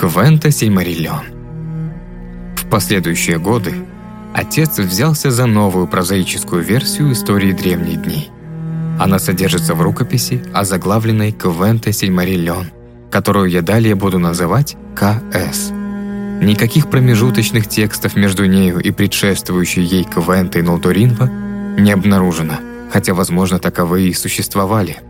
Квента Сильмариллион. В последующие годы отец взялся за новую прозаическую версию истории древних дней. Она содержится в рукописи, озаглавленной Квента Сильмариллион, которую я далее буду называть КС. Никаких промежуточных текстов между нею и предшествующей ей Квентой Нолдоринва не обнаружено, хотя, возможно, таковые и существовали –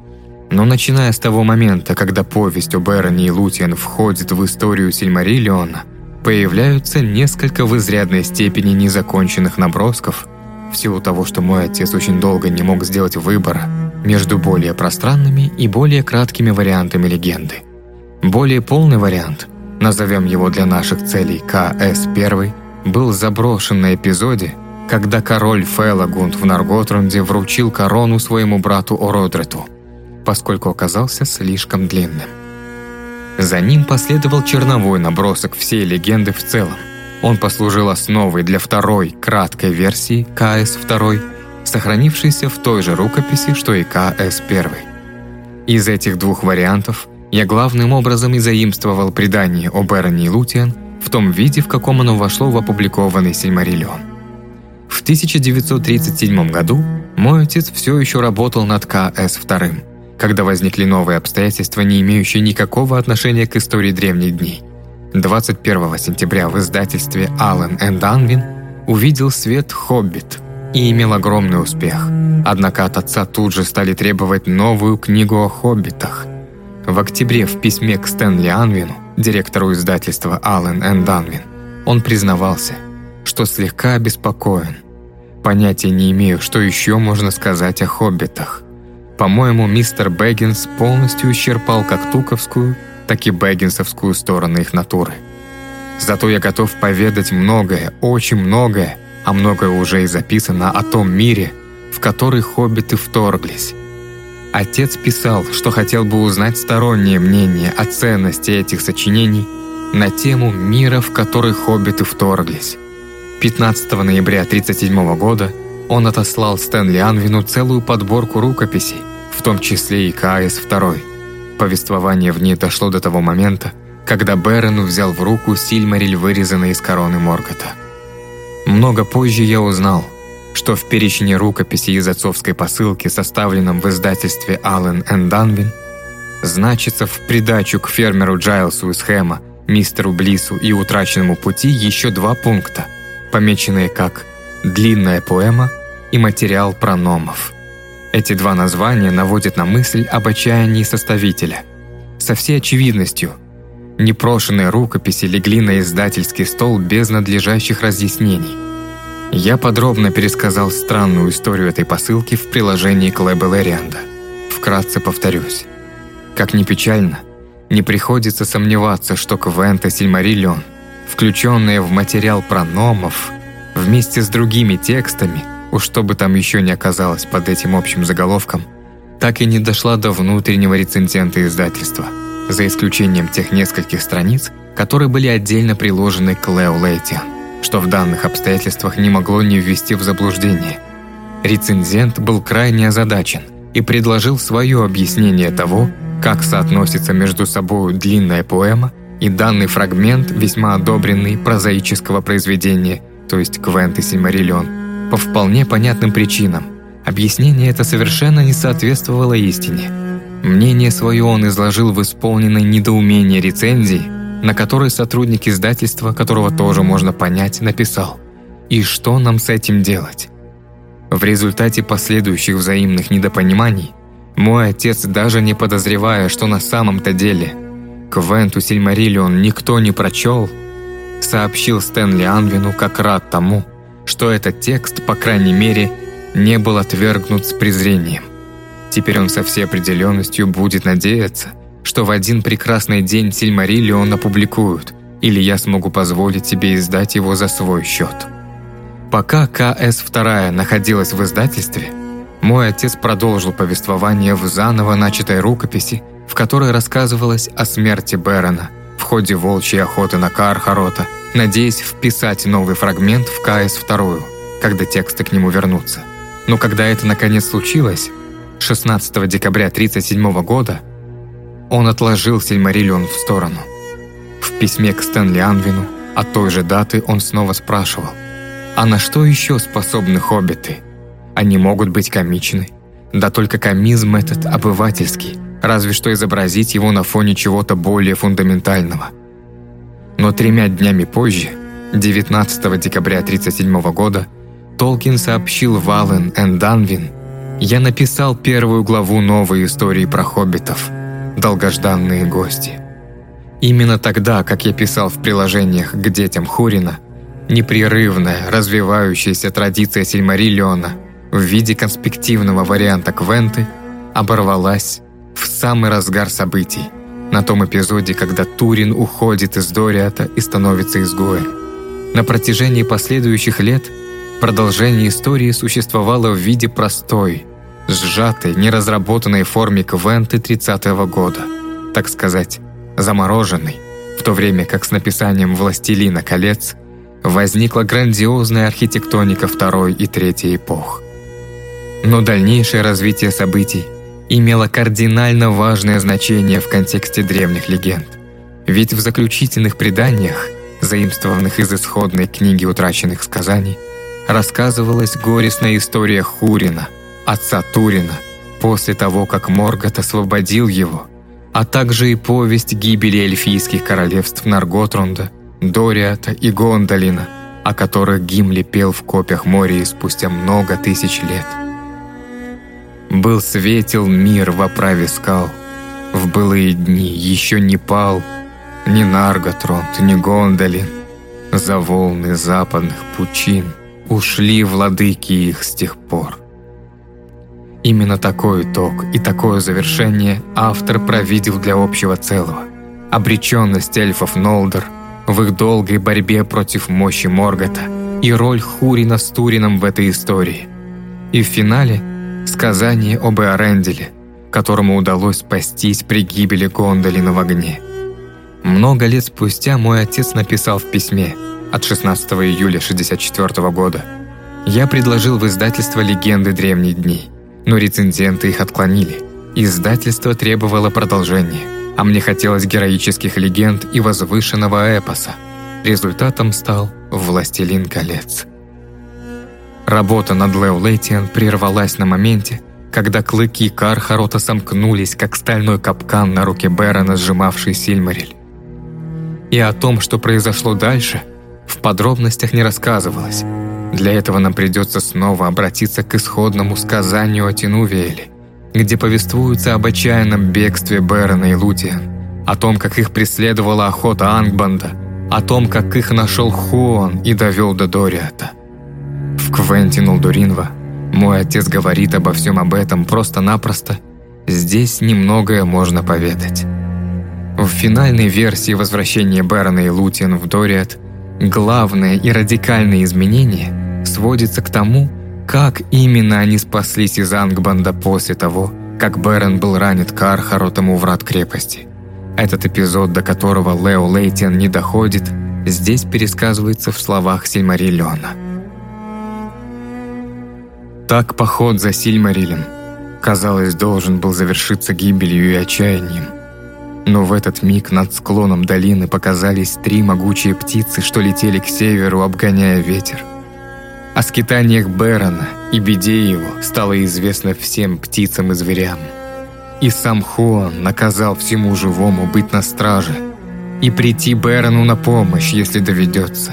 но начиная с того момента, когда повесть об Эроне и Лутиен входит в историю Сильмариллиона, появляются несколько в изрядной степени незаконченных набросков, в силу того, что мой отец очень долго не мог сделать выбора между более пространными и более краткими вариантами легенды. Более полный вариант, назовем его для наших целей КС-1, был заброшен на эпизоде, когда король Фелагунд в Нарготрунде вручил корону своему брату Ородрету – поскольку оказался слишком длинным. За ним последовал черновой набросок всей легенды в целом. Он послужил основой для второй, краткой версии КС-2, сохранившейся в той же рукописи, что и КС-1. Из этих двух вариантов я главным образом и заимствовал предание об Эроне и Лутиан в том виде, в каком оно вошло в опубликованный Сильмариллион. В 1937 году мой отец все еще работал над КС-2, когда возникли новые обстоятельства, не имеющие никакого отношения к истории древних дней. 21 сентября в издательстве Allen and Unwin увидел свет «Хоббит» и имел огромный успех. Однако от отца тут же стали требовать новую книгу о хоббитах. В октябре в письме к Стэнли Анвину, директору издательства Allen and Unwin, он признавался, что слегка обеспокоен. Понятия не имею, что еще можно сказать о хоббитах. По-моему, мистер Бэггинс полностью исчерпал как туковскую, так и бэггинсовскую стороны их натуры. Зато я готов поведать многое, очень многое, а многое уже и записано о том мире, в который хоббиты вторглись. Отец писал, что хотел бы узнать стороннее мнение о ценности этих сочинений на тему мира, в который хоббиты вторглись. 15 ноября 1937 года он отослал Стэнли Анвину целую подборку рукописей, в том числе и КС-2. Повествование в ней дошло до того момента, когда Берен взял в руку Сильмариль, вырезанный из короны Моргота. Много позже я узнал, что в перечне рукописей из отцовской посылки, составленном в издательстве Аллен энд Данвин, значится в придачу к фермеру Джайлсу из Хэма, мистеру Блису и утраченному пути еще два пункта, помеченные как «длинная поэма» и «материал про номов». Эти два названия наводят на мысль об отчаянии составителя. Со всей очевидностью, непрошенные рукописи легли на издательский стол без надлежащих разъяснений. Я подробно пересказал странную историю этой посылки в приложении к Лэбе Лэрианда. Вкратце повторюсь. Как ни печально, не приходится сомневаться, что Квента Сильмариллион, включенная в материал про номов, вместе с другими текстами – уж что бы там еще не оказалось под этим общим заголовком, так и не дошла до внутреннего рецензента издательства, за исключением тех нескольких страниц, которые были отдельно приложены к Лео Лейтиан, что в данных обстоятельствах не могло не ввести в заблуждение. Рецензент был крайне озадачен и предложил свое объяснение того, как соотносится между собой длинная поэма и данный фрагмент весьма одобренный прозаического произведения, то есть Квент и Сильмариллион, по вполне понятным причинам. Объяснение это совершенно не соответствовало истине. Мнение свое он изложил в исполненной недоумении рецензии, на которой сотрудник издательства, которого тоже можно понять, написал «И что нам с этим делать?». В результате последующих взаимных недопониманий мой отец, даже не подозревая, что на самом-то деле Квенту Сильмариллион никто не прочел, сообщил Стэнли Анвину как рад тому, что этот текст, по крайней мере, не был отвергнут с презрением. Теперь он со всей определенностью будет надеяться, что в один прекрасный день Сильмариллион опубликуют, или я смогу позволить себе издать его за свой счет. Пока КС-2 находилась в издательстве, мой отец продолжил повествование в заново начатой рукописи, в которой рассказывалось о смерти Бэрона в ходе волчьей охоты на Кархарота – надеясь вписать новый фрагмент в КС-2, когда тексты к нему вернутся. Но когда это наконец случилось, 16 декабря 1937 года, он отложил Сильмариллион в сторону. В письме к Стэнли Анвину от той же даты он снова спрашивал, «А на что еще способны хоббиты? Они могут быть комичны, да только комизм этот обывательский, разве что изобразить его на фоне чего-то более фундаментального. Но тремя днями позже, 19 декабря 1937 года, Толкин сообщил Вален и Данвин, «Я написал первую главу новой истории про хоббитов. Долгожданные гости». Именно тогда, как я писал в приложениях к детям Хурина, непрерывная, развивающаяся традиция Сильмариллиона в виде конспективного варианта Квенты оборвалась в самый разгар событий, на том эпизоде, когда Турин уходит из Дориата и становится изгоем. На протяжении последующих лет продолжение истории существовало в виде простой, сжатой, неразработанной форме Квенты 30-го года, так сказать, замороженный, в то время как с написанием «Властелина колец» возникла грандиозная архитектоника второй и третьей эпох. Но дальнейшее развитие событий имело кардинально важное значение в контексте древних легенд. Ведь в заключительных преданиях, заимствованных из исходной книги утраченных сказаний, рассказывалась горестная история Хурина, отца Турина, после того, как Моргот освободил его а также и повесть гибели эльфийских королевств Нарготрунда, Дориата и Гондолина, о которых Гимли пел в копях Мории спустя много тысяч лет. Был светел мир в оправе скал, в былые дни еще не пал ни Нарготронд, ни Гондолин, за волны западных пучин ушли владыки их с тех пор. Именно такой итог и такое завершение автор провидел для общего целого. Обреченность эльфов Нолдер в их долгой борьбе против мощи Моргота и роль Хурина с Турином в этой истории. И в финале – сказание об Эоренделе, которому удалось спастись при гибели Гондолина в огне. Много лет спустя мой отец написал в письме от 16 июля 1964 года «Я предложил в издательство «Легенды древних дней» но рецензенты их отклонили. Издательство требовало продолжения, а мне хотелось героических легенд и возвышенного эпоса. Результатом стал «Властелин колец». Работа над Лео Лейтиан прервалась на моменте, когда клыки Кархарота сомкнулись, как стальной капкан на руке Бэрона, сжимавший Сильмариль. И о том, что произошло дальше, в подробностях не рассказывалось. Для этого нам придется снова обратиться к исходному сказанию о Тинувиэле, где повествуется об отчаянном бегстве Бэрона и Лутиан, о том, как их преследовала охота Ангбанда, о том, как их нашел Хуон и довел до Дориата. В Квентин Улдуринва мой отец говорит обо всем об этом просто-напросто. Здесь немногое можно поведать. В финальной версии возвращения Бэрона и Лутиан в Дориат – Главное и радикальное изменение сводится к тому, как именно они спаслись из Ангбанда после того, как Бэрон был ранит Кархаротом у врат крепости. Этот эпизод, до которого Лео Лейтиан не доходит, здесь пересказывается в словах Сильмариллиона. Так поход за Сильмарилем, казалось, должен был завершиться гибелью и отчаянием – но в этот миг над склоном долины показались три могучие птицы, что летели к северу, обгоняя ветер. О скитаниях Бэрона и беде его стало известно всем птицам и зверям. И сам Хуан наказал всему живому быть на страже и прийти Бэрону на помощь, если доведется.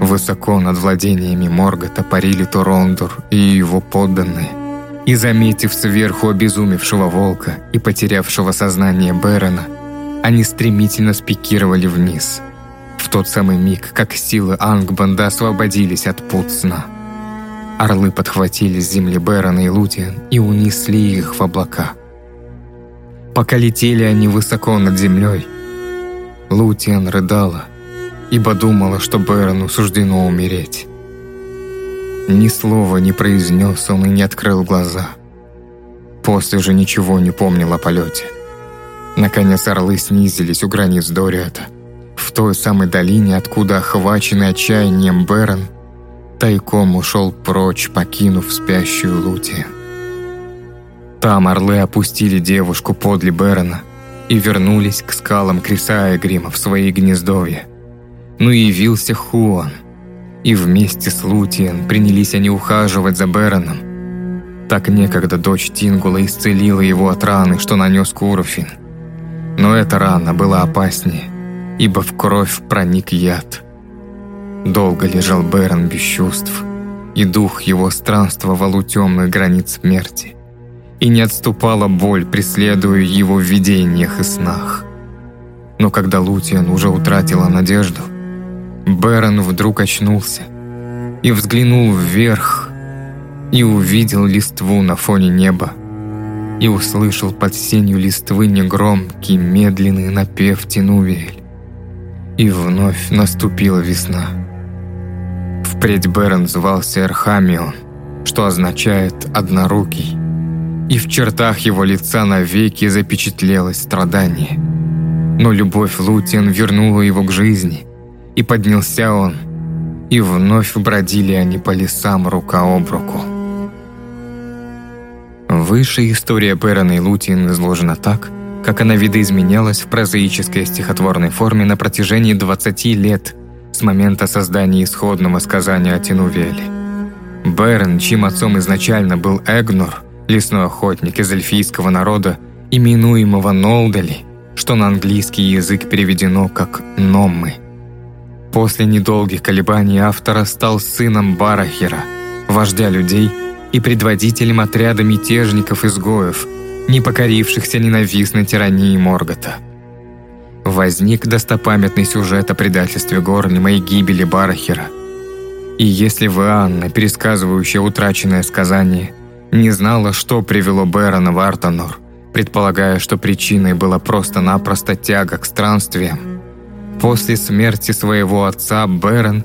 Высоко над владениями Моргота парили Турондур и его подданные – и, заметив сверху обезумевшего волка и потерявшего сознание Бэрона, они стремительно спикировали вниз. В тот самый миг, как силы Ангбанда освободились от пут сна. Орлы подхватили с земли Бэрона и Лутиан и унесли их в облака. Пока летели они высоко над землей, Лутиан рыдала, ибо думала, что Бэрону суждено умереть. Ни слова не произнес он и не открыл глаза. После же ничего не помнил о полете. Наконец орлы снизились у границ Дориата, в той самой долине, откуда охваченный отчаянием Берон тайком ушел прочь, покинув спящую Лути. Там орлы опустили девушку подле Берона и вернулись к скалам Криса и Грима в свои гнездовья. Но явился Хуан, и вместе с Лутиен принялись они ухаживать за Бероном. Так некогда дочь Тингула исцелила его от раны, что нанес Куруфин. Но эта рана была опаснее, ибо в кровь проник яд. Долго лежал Берон без чувств, и дух его странствовал у темных границ смерти и не отступала боль, преследуя его в видениях и снах. Но когда Лутиан уже утратила надежду, Бэрон вдруг очнулся и взглянул вверх, и увидел листву на фоне неба, и услышал под сенью листвы негромкий, медленный напев Тинувель. И вновь наступила весна. Впредь Бэрон звался Эрхамион, что означает «однорукий», и в чертах его лица навеки запечатлелось страдание. Но любовь Лутин вернула его к жизни, и поднялся он, и вновь бродили они по лесам рука об руку. Выше история Перона и Лутин изложена так, как она видоизменялась в прозаической стихотворной форме на протяжении 20 лет с момента создания исходного сказания о Тинувеле. Берн, чьим отцом изначально был Эгнур, лесной охотник из эльфийского народа, именуемого Нолдали, что на английский язык переведено как «номмы». После недолгих колебаний автора стал сыном Барахера, вождя людей и предводителем отряда мятежников-изгоев, не покорившихся ненавистной тирании Моргота. Возник достопамятный сюжет о предательстве Горнима и гибели Барахера. И если вы, Анна, пересказывающая утраченное сказание – не знала, что привело Бэрона в Артанор, предполагая, что причиной была просто-напросто тяга к странствиям. После смерти своего отца Бэрон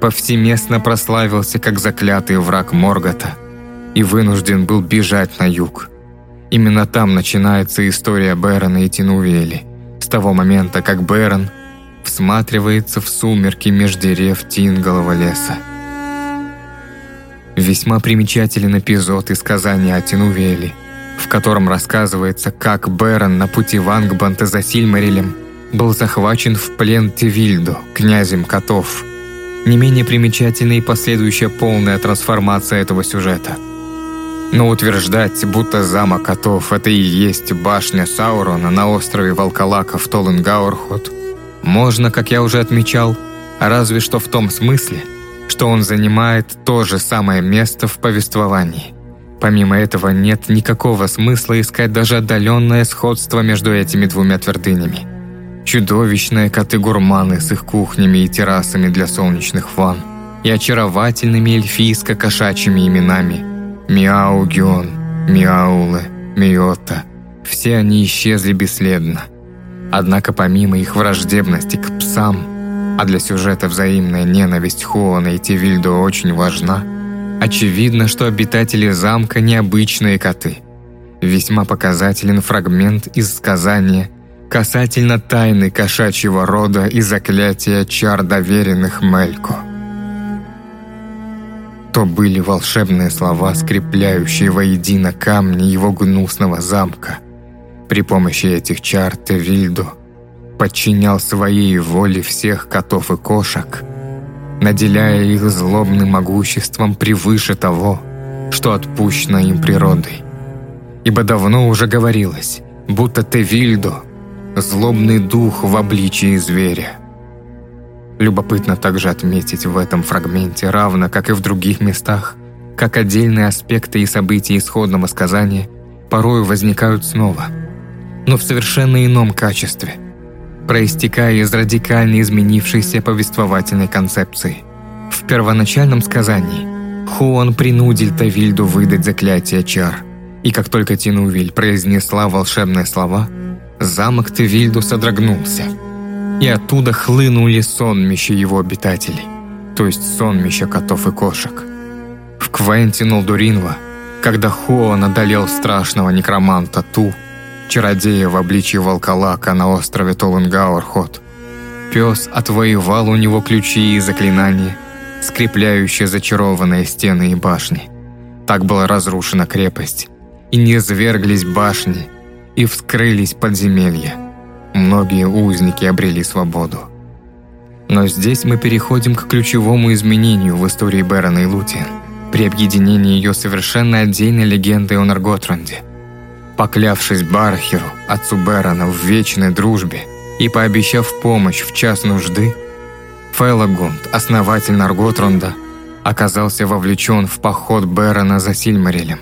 повсеместно прославился как заклятый враг Моргота и вынужден был бежать на юг. Именно там начинается история Бэрона и Тинувели, с того момента, как Бэрон всматривается в сумерки меж дерев Тинголова леса. Весьма примечателен эпизод из сказания о Тинувеле, в котором рассказывается, как Берон на пути в Ангбанта за Сильмарилем был захвачен в плен Тевильду, князем котов. Не менее примечательна и последующая полная трансформация этого сюжета. Но утверждать, будто замок котов – это и есть башня Саурона на острове Волколака в Толынгаурхот, можно, как я уже отмечал, разве что в том смысле – что он занимает то же самое место в повествовании. Помимо этого, нет никакого смысла искать даже отдаленное сходство между этими двумя твердынями. Чудовищные коты-гурманы с их кухнями и террасами для солнечных ванн и очаровательными эльфийско-кошачьими именами Миаугион, Миауле, Миота. Все они исчезли бесследно. Однако помимо их враждебности к псам – а для сюжета взаимная ненависть Хуона и Тивильдо очень важна, очевидно, что обитатели замка необычные коты. Весьма показателен фрагмент из сказания касательно тайны кошачьего рода и заклятия чар доверенных Мелько. То были волшебные слова, скрепляющие воедино камни его гнусного замка. При помощи этих чар Тевильдо – подчинял своей воле всех котов и кошек, наделяя их злобным могуществом превыше того, что отпущено им природой. Ибо давно уже говорилось, будто Тевильдо – злобный дух в обличии зверя. Любопытно также отметить в этом фрагменте, равно как и в других местах, как отдельные аспекты и события исходного сказания порою возникают снова, но в совершенно ином качестве – проистекая из радикально изменившейся повествовательной концепции. В первоначальном сказании Хуан принудил Тавильду выдать заклятие чар, и как только Тинувиль произнесла волшебные слова, замок Тавильду содрогнулся, и оттуда хлынули сонмища его обитателей, то есть сонмища котов и кошек. В Квенте Нолдуринва, когда Хуан одолел страшного некроманта Ту, чародея в обличье волколака на острове Толунгаурхот. Пес отвоевал у него ключи и заклинания, скрепляющие зачарованные стены и башни. Так была разрушена крепость, и не зверглись башни, и вскрылись подземелья. Многие узники обрели свободу. Но здесь мы переходим к ключевому изменению в истории Бэрона и Лутиен при объединении ее совершенно отдельной легендой о Нарготронде. Поклявшись Бархеру, отцу Бэрона, в вечной дружбе и пообещав помощь в час нужды, Фелагунд, основатель Нарготронда, оказался вовлечен в поход Бэрона за Сильмарилем.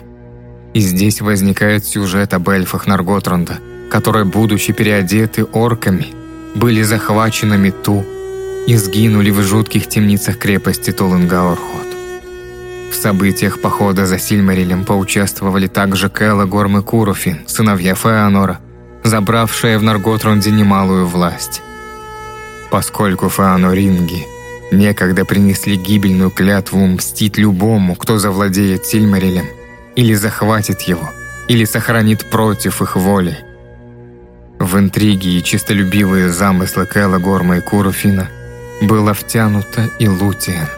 И здесь возникает сюжет об эльфах Нарготронда, которые, будучи переодеты орками, были захвачены Мету и сгинули в жутких темницах крепости Тулынгаорхот. В событиях похода за Сильмарилем поучаствовали также Кэлла Горм и Куруфин, сыновья Феонора, забравшие в Нарготронде немалую власть. Поскольку Феоноринги некогда принесли гибельную клятву мстить любому, кто завладеет Сильмарилем, или захватит его, или сохранит против их воли. В интриги и чистолюбивые замыслы Кэлла Горма и Куруфина была втянута и Лутиен.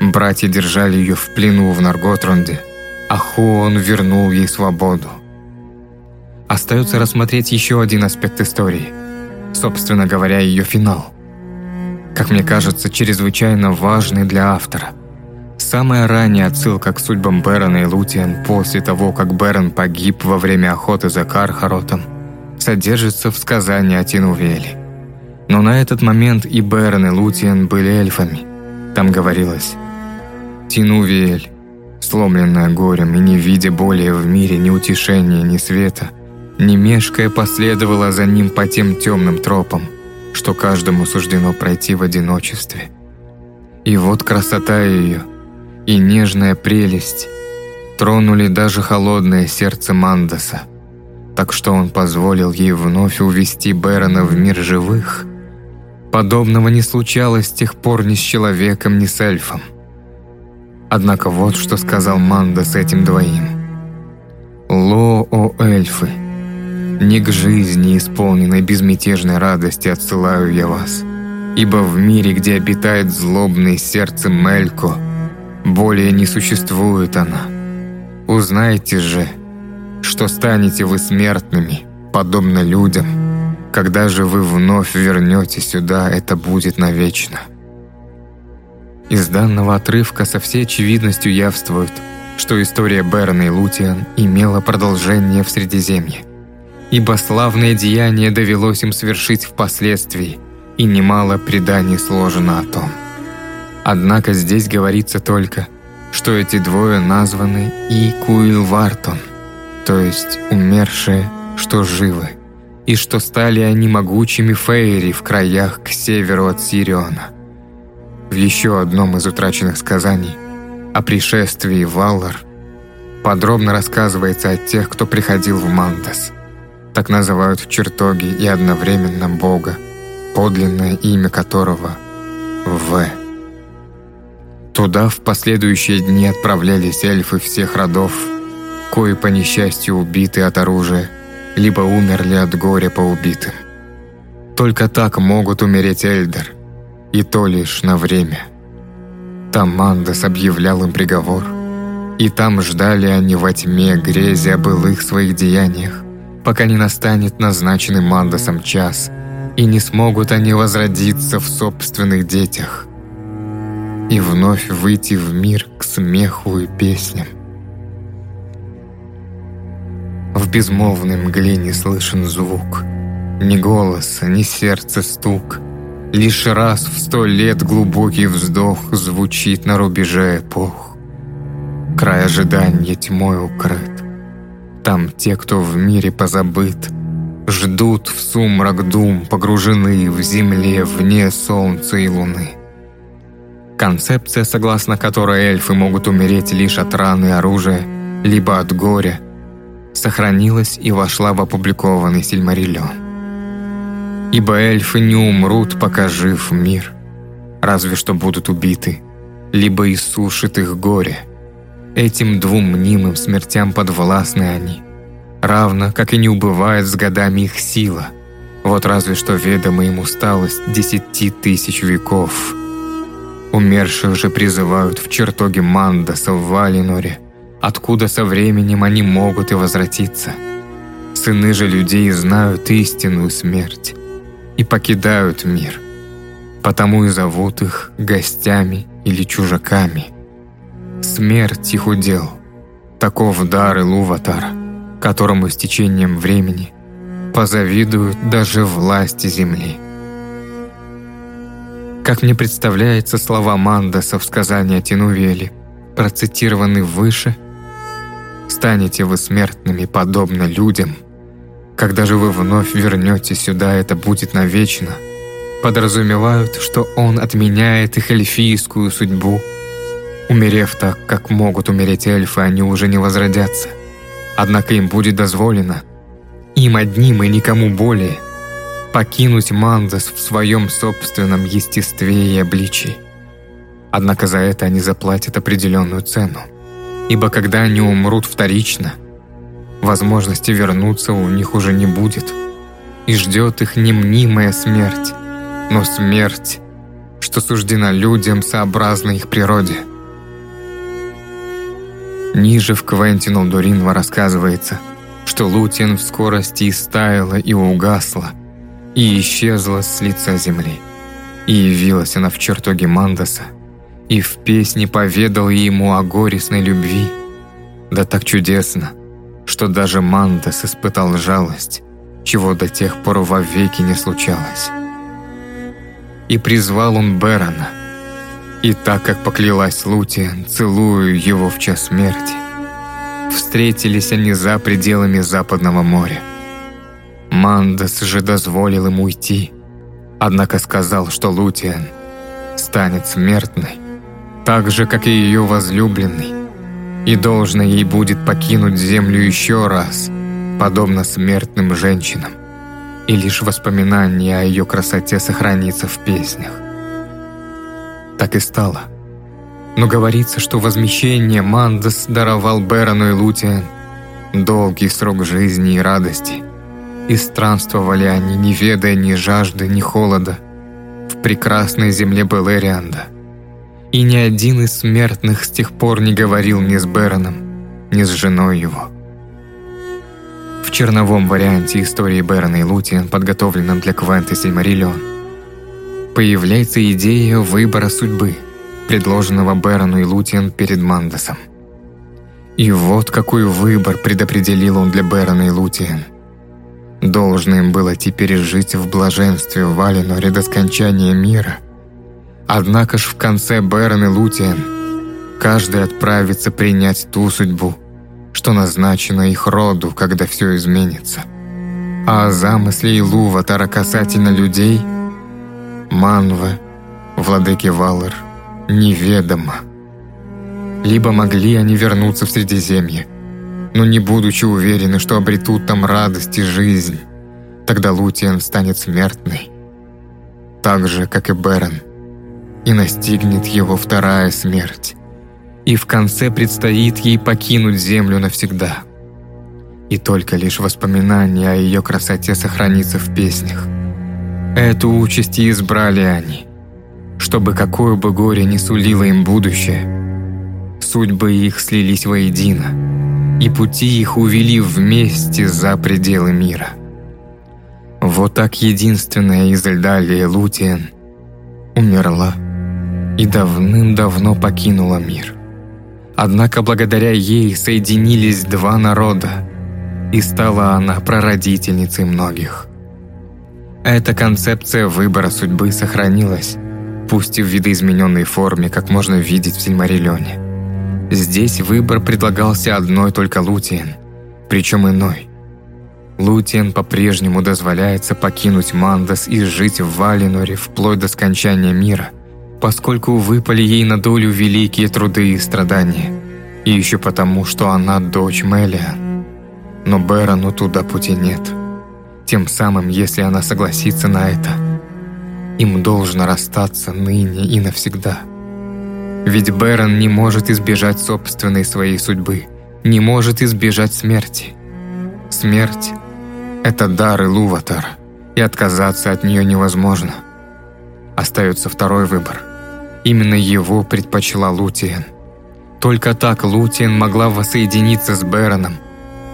Братья держали ее в плену в Нарготронде, а Хуон вернул ей свободу. Остается рассмотреть еще один аспект истории, собственно говоря, ее финал – как мне кажется, чрезвычайно важный для автора. Самая ранняя отсылка к судьбам Бэрона и Лутиан после того, как Бэрон погиб во время охоты за Кархаротом, содержится в сказании о Тинувеле. Но на этот момент и Бэрон, и Лутиан были эльфами. Там говорилось «Тинувель, сломленная горем и не видя более в мире ни утешения, ни света, не мешкая последовала за ним по тем темным тропам, что каждому суждено пройти в одиночестве. И вот красота ее и нежная прелесть тронули даже холодное сердце Мандаса, так что он позволил ей вновь увести Бэрона в мир живых. Подобного не случалось с тех пор ни с человеком, ни с эльфом. Однако вот что сказал Мандас этим двоим. «Ло, о эльфы!» Не к жизни, исполненной безмятежной радости, отсылаю я вас. Ибо в мире, где обитает злобное сердце Мелько, более не существует она. Узнайте же, что станете вы смертными, подобно людям. Когда же вы вновь вернетесь сюда, это будет навечно. Из данного отрывка со всей очевидностью явствует, что история Берна и Лутиан имела продолжение в Средиземье ибо славное деяние довелось им совершить впоследствии, и немало преданий сложено о том. Однако здесь говорится только, что эти двое названы и Куилвартон, то есть умершие, что живы, и что стали они могучими фейри в краях к северу от Сириона. В еще одном из утраченных сказаний о пришествии Валлар подробно рассказывается о тех, кто приходил в Мандас – так называют в чертоге и одновременно Бога, подлинное имя которого – В. Туда в последующие дни отправлялись эльфы всех родов, кои по несчастью убиты от оружия, либо умерли от горя по убитым. Только так могут умереть Эльдер, и то лишь на время. Там Мандас объявлял им приговор, и там ждали они во тьме грези о былых своих деяниях, пока не настанет назначенный Мандасом час, и не смогут они возродиться в собственных детях и вновь выйти в мир к смеху и песням. В безмолвной мгле не слышен звук, ни голоса, ни сердца стук. Лишь раз в сто лет глубокий вздох звучит на рубеже эпох. Край ожидания тьмой укрыт. Там те, кто в мире позабыт, ждут в сумрак дум, погружены в земле вне солнца и луны. Концепция, согласно которой эльфы могут умереть лишь от раны оружия, либо от горя, сохранилась и вошла в опубликованный Сильмариллион. Ибо эльфы не умрут, пока жив мир, разве что будут убиты, либо иссушит их горе – Этим двум мнимым смертям подвластны они, равно как и не убывает с годами их сила. Вот разве что ведома им усталость десяти тысяч веков. Умерших же призывают в чертоге Мандаса в Валиноре, откуда со временем они могут и возвратиться. Сыны же людей знают истинную смерть и покидают мир, потому и зовут их гостями или чужаками. Смерть их удел, таков дар Илуватара, которому с течением времени позавидуют даже власти земли. Как мне представляется, слова Мандаса в сказании о Тинувеле, процитированы выше, «Станете вы смертными, подобно людям», когда же вы вновь вернетесь сюда, это будет навечно, подразумевают, что он отменяет их эльфийскую судьбу. Умерев так, как могут умереть эльфы, они уже не возродятся. Однако им будет дозволено, им одним и никому более, покинуть Мандас в своем собственном естестве и обличии. Однако за это они заплатят определенную цену. Ибо когда они умрут вторично – Возможности вернуться у них уже не будет. И ждет их не мнимая смерть, но смерть, что суждена людям сообразно их природе. Ниже в Квентину Дуринва рассказывается, что Лутин в скорости истаяла и угасла, и исчезла с лица земли. И явилась она в чертоге Мандаса, и в песне поведала ему о горестной любви. Да так чудесно, что даже Мандас испытал жалость, чего до тех пор вовеки не случалось. И призвал он Берона, и так как поклялась Лутия, целую его в час смерти, встретились они за пределами Западного моря. Мандас же дозволил ему уйти, однако сказал, что Лутиан станет смертной, так же, как и ее возлюбленный, и должно ей будет покинуть землю еще раз, подобно смертным женщинам, и лишь воспоминание о ее красоте сохранится в песнях. Так и стало. Но говорится, что возмещение Мандас даровал Берону и Лутиан долгий срок жизни и радости, и странствовали они, не ведая ни жажды, ни холода, в прекрасной земле Белерианда – и ни один из смертных с тех пор не говорил ни с Бероном, ни с женой его. В черновом варианте истории Берона и Лутиан, подготовленном для Квенты Сильмариллион, появляется идея выбора судьбы, предложенного Берону и Лутиан перед Мандасом. И вот какой выбор предопределил он для Берона и Лутиан. Должно им было теперь жить в блаженстве в Валеноре до скончания мира – Однако ж в конце Берн и Лутиен каждый отправится принять ту судьбу, что назначена их роду, когда все изменится. А о замысле Илуватара касательно людей Манва, владыки Валар, неведомо. Либо могли они вернуться в Средиземье, но не будучи уверены, что обретут там радость и жизнь, тогда Лутиен станет смертной. Так же, как и Берн – и настигнет его вторая смерть. И в конце предстоит ей покинуть землю навсегда. И только лишь воспоминание о ее красоте сохранится в песнях. Эту участь и избрали они, чтобы какое бы горе ни сулило им будущее, судьбы их слились воедино, и пути их увели вместе за пределы мира. Вот так единственная из Эльдалия Лутиен умерла и давным-давно покинула мир. Однако благодаря ей соединились два народа, и стала она прародительницей многих. Эта концепция выбора судьбы сохранилась, пусть и в видоизмененной форме, как можно видеть в Сильмариллионе. Здесь выбор предлагался одной только Лутиен, причем иной. Лутиен по-прежнему дозволяется покинуть Мандас и жить в Валиноре вплоть до скончания мира – поскольку выпали ей на долю великие труды и страдания, и еще потому, что она дочь Мелиан. Но Берону туда пути нет. Тем самым, если она согласится на это, им должно расстаться ныне и навсегда. Ведь Берон не может избежать собственной своей судьбы, не может избежать смерти. Смерть — это дар Илуватар, и отказаться от нее невозможно. Остается второй выбор — Именно его предпочла Лутиен. Только так Лутиен могла воссоединиться с Бероном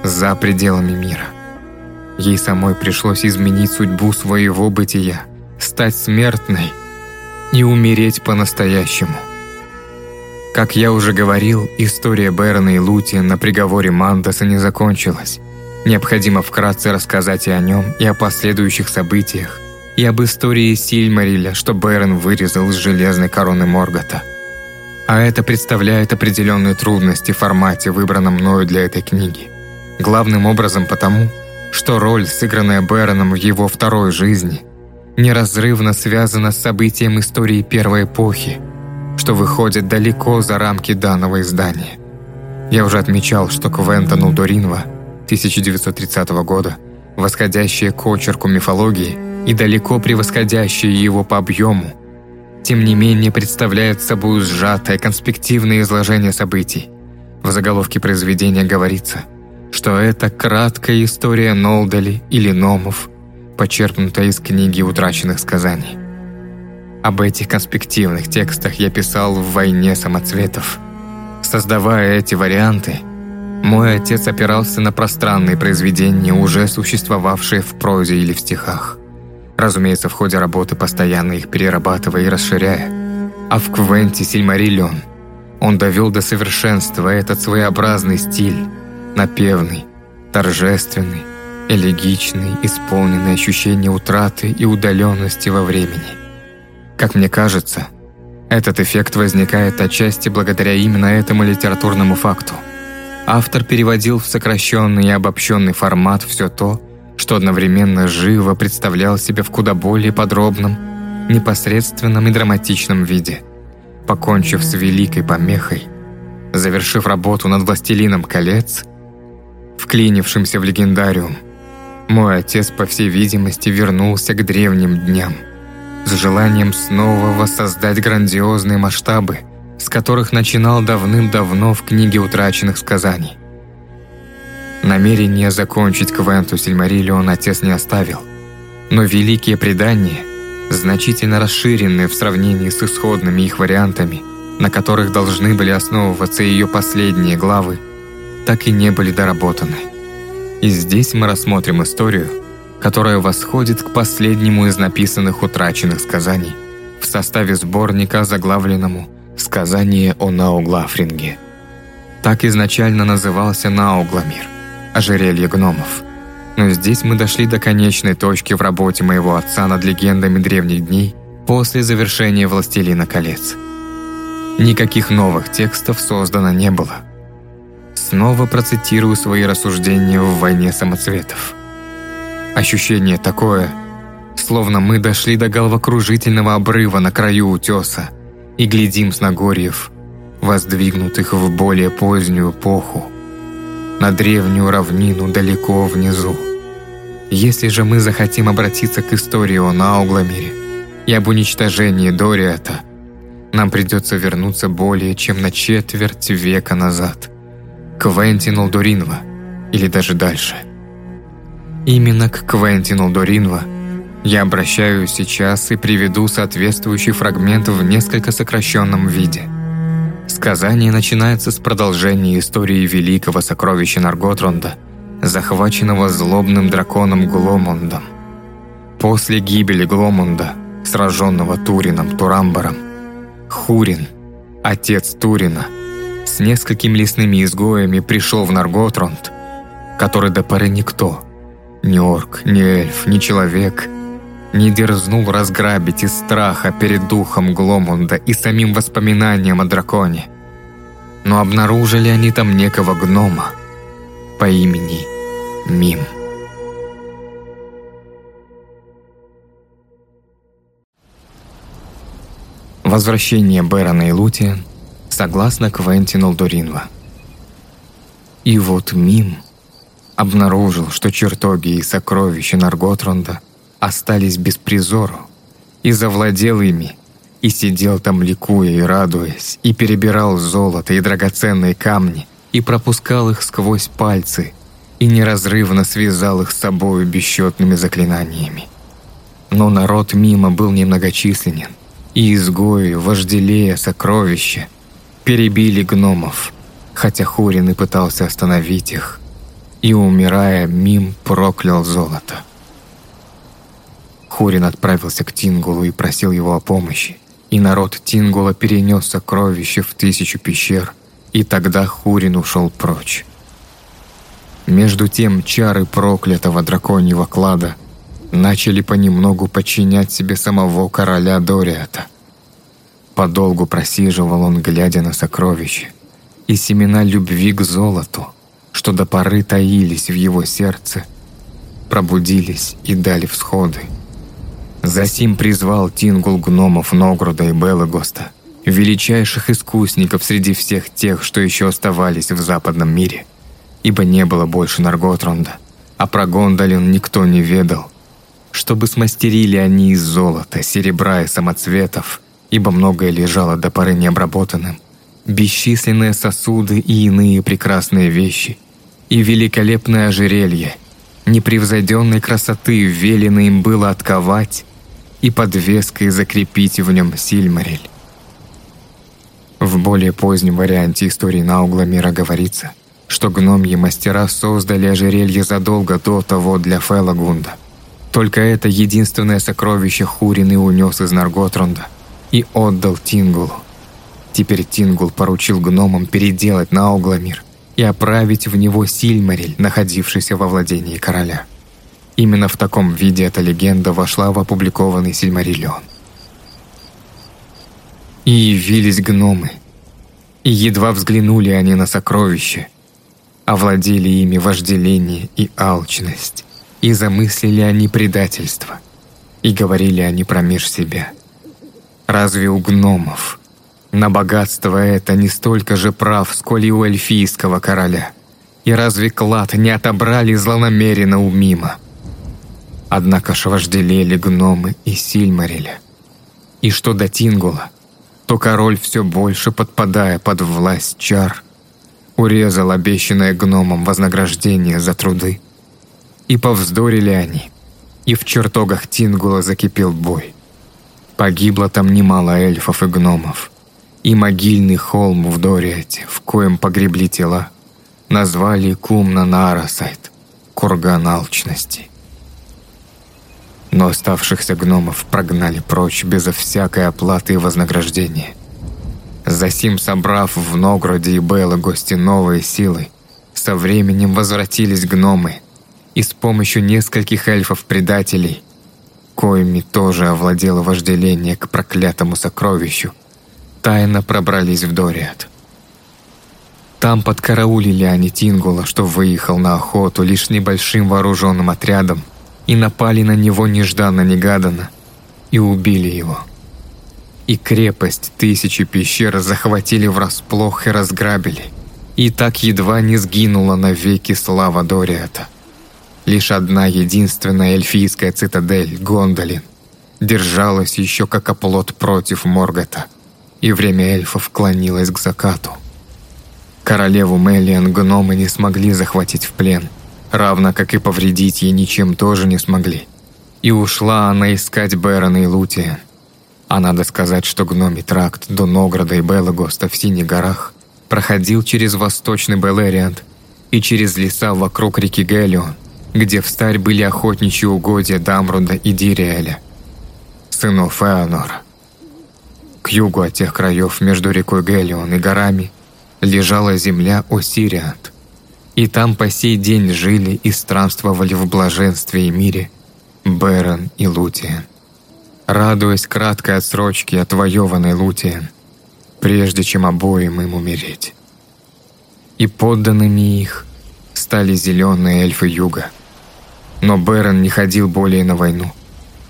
за пределами мира. Ей самой пришлось изменить судьбу своего бытия, стать смертной и умереть по-настоящему. Как я уже говорил, история Берна и Лути на приговоре Мандаса не закончилась. Необходимо вкратце рассказать и о нем, и о последующих событиях, и об истории Сильмариля, что Берн вырезал из железной короны Моргота. А это представляет определенные трудности в формате, выбранном мною для этой книги. Главным образом потому, что роль, сыгранная Бероном в его второй жизни, неразрывно связана с событием истории первой эпохи, что выходит далеко за рамки данного издания. Я уже отмечал, что Квентон Удоринва 1930 года, восходящая к очерку мифологии и далеко превосходящая его по объему, тем не менее представляет собой сжатое конспективное изложение событий. В заголовке произведения говорится – что это краткая история Нолдали или Номов, почерпнутая из книги утраченных сказаний. Об этих конспективных текстах я писал в «Войне самоцветов». Создавая эти варианты, мой отец опирался на пространные произведения, уже существовавшие в прозе или в стихах. Разумеется, в ходе работы постоянно их перерабатывая и расширяя. А в Квенте Сильмариллион он довел до совершенства этот своеобразный стиль, напевный, торжественный, элегичный, исполненный ощущение утраты и удаленности во времени. Как мне кажется, этот эффект возникает отчасти благодаря именно этому литературному факту. Автор переводил в сокращенный и обобщенный формат все то, что одновременно живо представлял себе в куда более подробном, непосредственном и драматичном виде. Покончив с великой помехой, завершив работу над «Властелином колец», вклинившимся в легендариум. Мой отец, по всей видимости, вернулся к древним дням, с желанием снова воссоздать грандиозные масштабы, с которых начинал давным-давно в книге утраченных сказаний. Намерение закончить Квенту Сильмариллион отец не оставил, но великие предания, значительно расширенные в сравнении с исходными их вариантами, на которых должны были основываться ее последние главы, так и не были доработаны. И здесь мы рассмотрим историю, которая восходит к последнему из написанных утраченных сказаний в составе сборника, заглавленному «Сказание о Науглафринге». Так изначально назывался Наугламир – ожерелье гномов. Но здесь мы дошли до конечной точки в работе моего отца над легендами древних дней после завершения «Властелина колец». Никаких новых текстов создано не было – Снова процитирую свои рассуждения в «Войне самоцветов». Ощущение такое, словно мы дошли до головокружительного обрыва на краю утеса и глядим с Нагорьев, воздвигнутых в более позднюю эпоху, на древнюю равнину далеко внизу. Если же мы захотим обратиться к истории о Наугламире и об уничтожении Дориата, нам придется вернуться более чем на четверть века назад – Квентину Доринва, или даже дальше. Именно к Квентину Доринва я обращаюсь сейчас и приведу соответствующий фрагмент в несколько сокращенном виде. Сказание начинается с продолжения истории великого сокровища Нарготронда, захваченного злобным драконом Гломондом. После гибели Гломонда, сраженного Турином Турамбаром, Хурин, отец Турина, с несколькими лесными изгоями пришел в Нарготронд, который до поры никто, ни орк, ни эльф, ни человек, не дерзнул разграбить из страха перед духом Гломунда и самим воспоминанием о драконе. Но обнаружили они там некого гнома по имени Мим. Возвращение Бэрона и Лутиан – согласно Квентину Доринва. И вот Мим обнаружил, что чертоги и сокровища Нарготронда остались без призору, и завладел ими, и сидел там ликуя и радуясь, и перебирал золото и драгоценные камни, и пропускал их сквозь пальцы, и неразрывно связал их с собою бесчетными заклинаниями. Но народ мимо был немногочисленен, и изгои, вожделея сокровища, перебили гномов, хотя Хурин и пытался остановить их. И, умирая, Мим проклял золото. Хурин отправился к Тингулу и просил его о помощи, и народ Тингула перенес сокровище в тысячу пещер, и тогда Хурин ушел прочь. Между тем чары проклятого драконьего клада начали понемногу подчинять себе самого короля Дориата. Подолгу просиживал он, глядя на сокровище, и семена любви к золоту, что до поры таились в его сердце, пробудились и дали всходы. Засим призвал Тингул гномов Ногруда и Белогоста, величайших искусников среди всех тех, что еще оставались в западном мире, ибо не было больше Нарготронда, а про Гондолин никто не ведал, чтобы смастерили они из золота, серебра и самоцветов, ибо многое лежало до поры необработанным, бесчисленные сосуды и иные прекрасные вещи, и великолепное ожерелье, непревзойденной красоты велено им было отковать и подвеской закрепить в нем Сильмарель. В более позднем варианте истории Наугламира говорится, что гномьи мастера создали ожерелье задолго до того для Фелагунда. Только это единственное сокровище Хурин и унес из Нарготронда и отдал Тингулу. Теперь Тингул поручил гномам переделать Наугламир и оправить в него Сильмарель, находившийся во владении короля. Именно в таком виде эта легенда вошла в опубликованный Сильмариллион. И явились гномы, и едва взглянули они на сокровище, овладели ими вожделение и алчность, и замыслили они предательство, и говорили они промеж себя. Разве у гномов – на богатство это не столько же прав, сколь и у эльфийского короля. И разве клад не отобрали злонамеренно у Мима? Однако ж вожделели гномы и Сильмареля. И что до Тингула, то король все больше подпадая под власть чар, урезал обещанное гномам вознаграждение за труды. И повздорили они, и в чертогах Тингула закипел бой. Погибло там немало эльфов и гномов и могильный холм в Дориате, в коем погребли тела, назвали Кумна Нарасайт, курган алчности. Но оставшихся гномов прогнали прочь безо всякой оплаты и вознаграждения. Засим, собрав в Нограде и Белогости новые силы, со временем возвратились гномы, и с помощью нескольких эльфов-предателей, коими тоже овладело вожделение к проклятому сокровищу, тайно пробрались в Дориат. Там подкараулили они Тингула, что выехал на охоту лишь небольшим вооруженным отрядом, и напали на него нежданно-негаданно, и убили его. И крепость тысячи пещер захватили врасплох и разграбили, и так едва не сгинула навеки слава Дориата. Лишь одна единственная эльфийская цитадель, Гондолин, держалась еще как оплот против Моргота – и время эльфов клонилось к закату. Королеву Мелиан гномы не смогли захватить в плен, равно как и повредить ей ничем тоже не смогли. И ушла она искать Бэрона и Лутия. А надо сказать, что гномий тракт до Нограда и Белогоста в Синих горах проходил через восточный Белериант и через леса вокруг реки Гелион, где в старь были охотничьи угодья Дамруда и Дириэля, сынов Эонора. К югу от тех краев между рекой Гелион и горами лежала земля Осириант. И там по сей день жили и странствовали в блаженстве и мире Берон и Лутиен. Радуясь краткой отсрочке отвоеванной Лутиен, прежде чем обоим им умереть. И подданными их стали зеленые эльфы юга. Но Берон не ходил более на войну,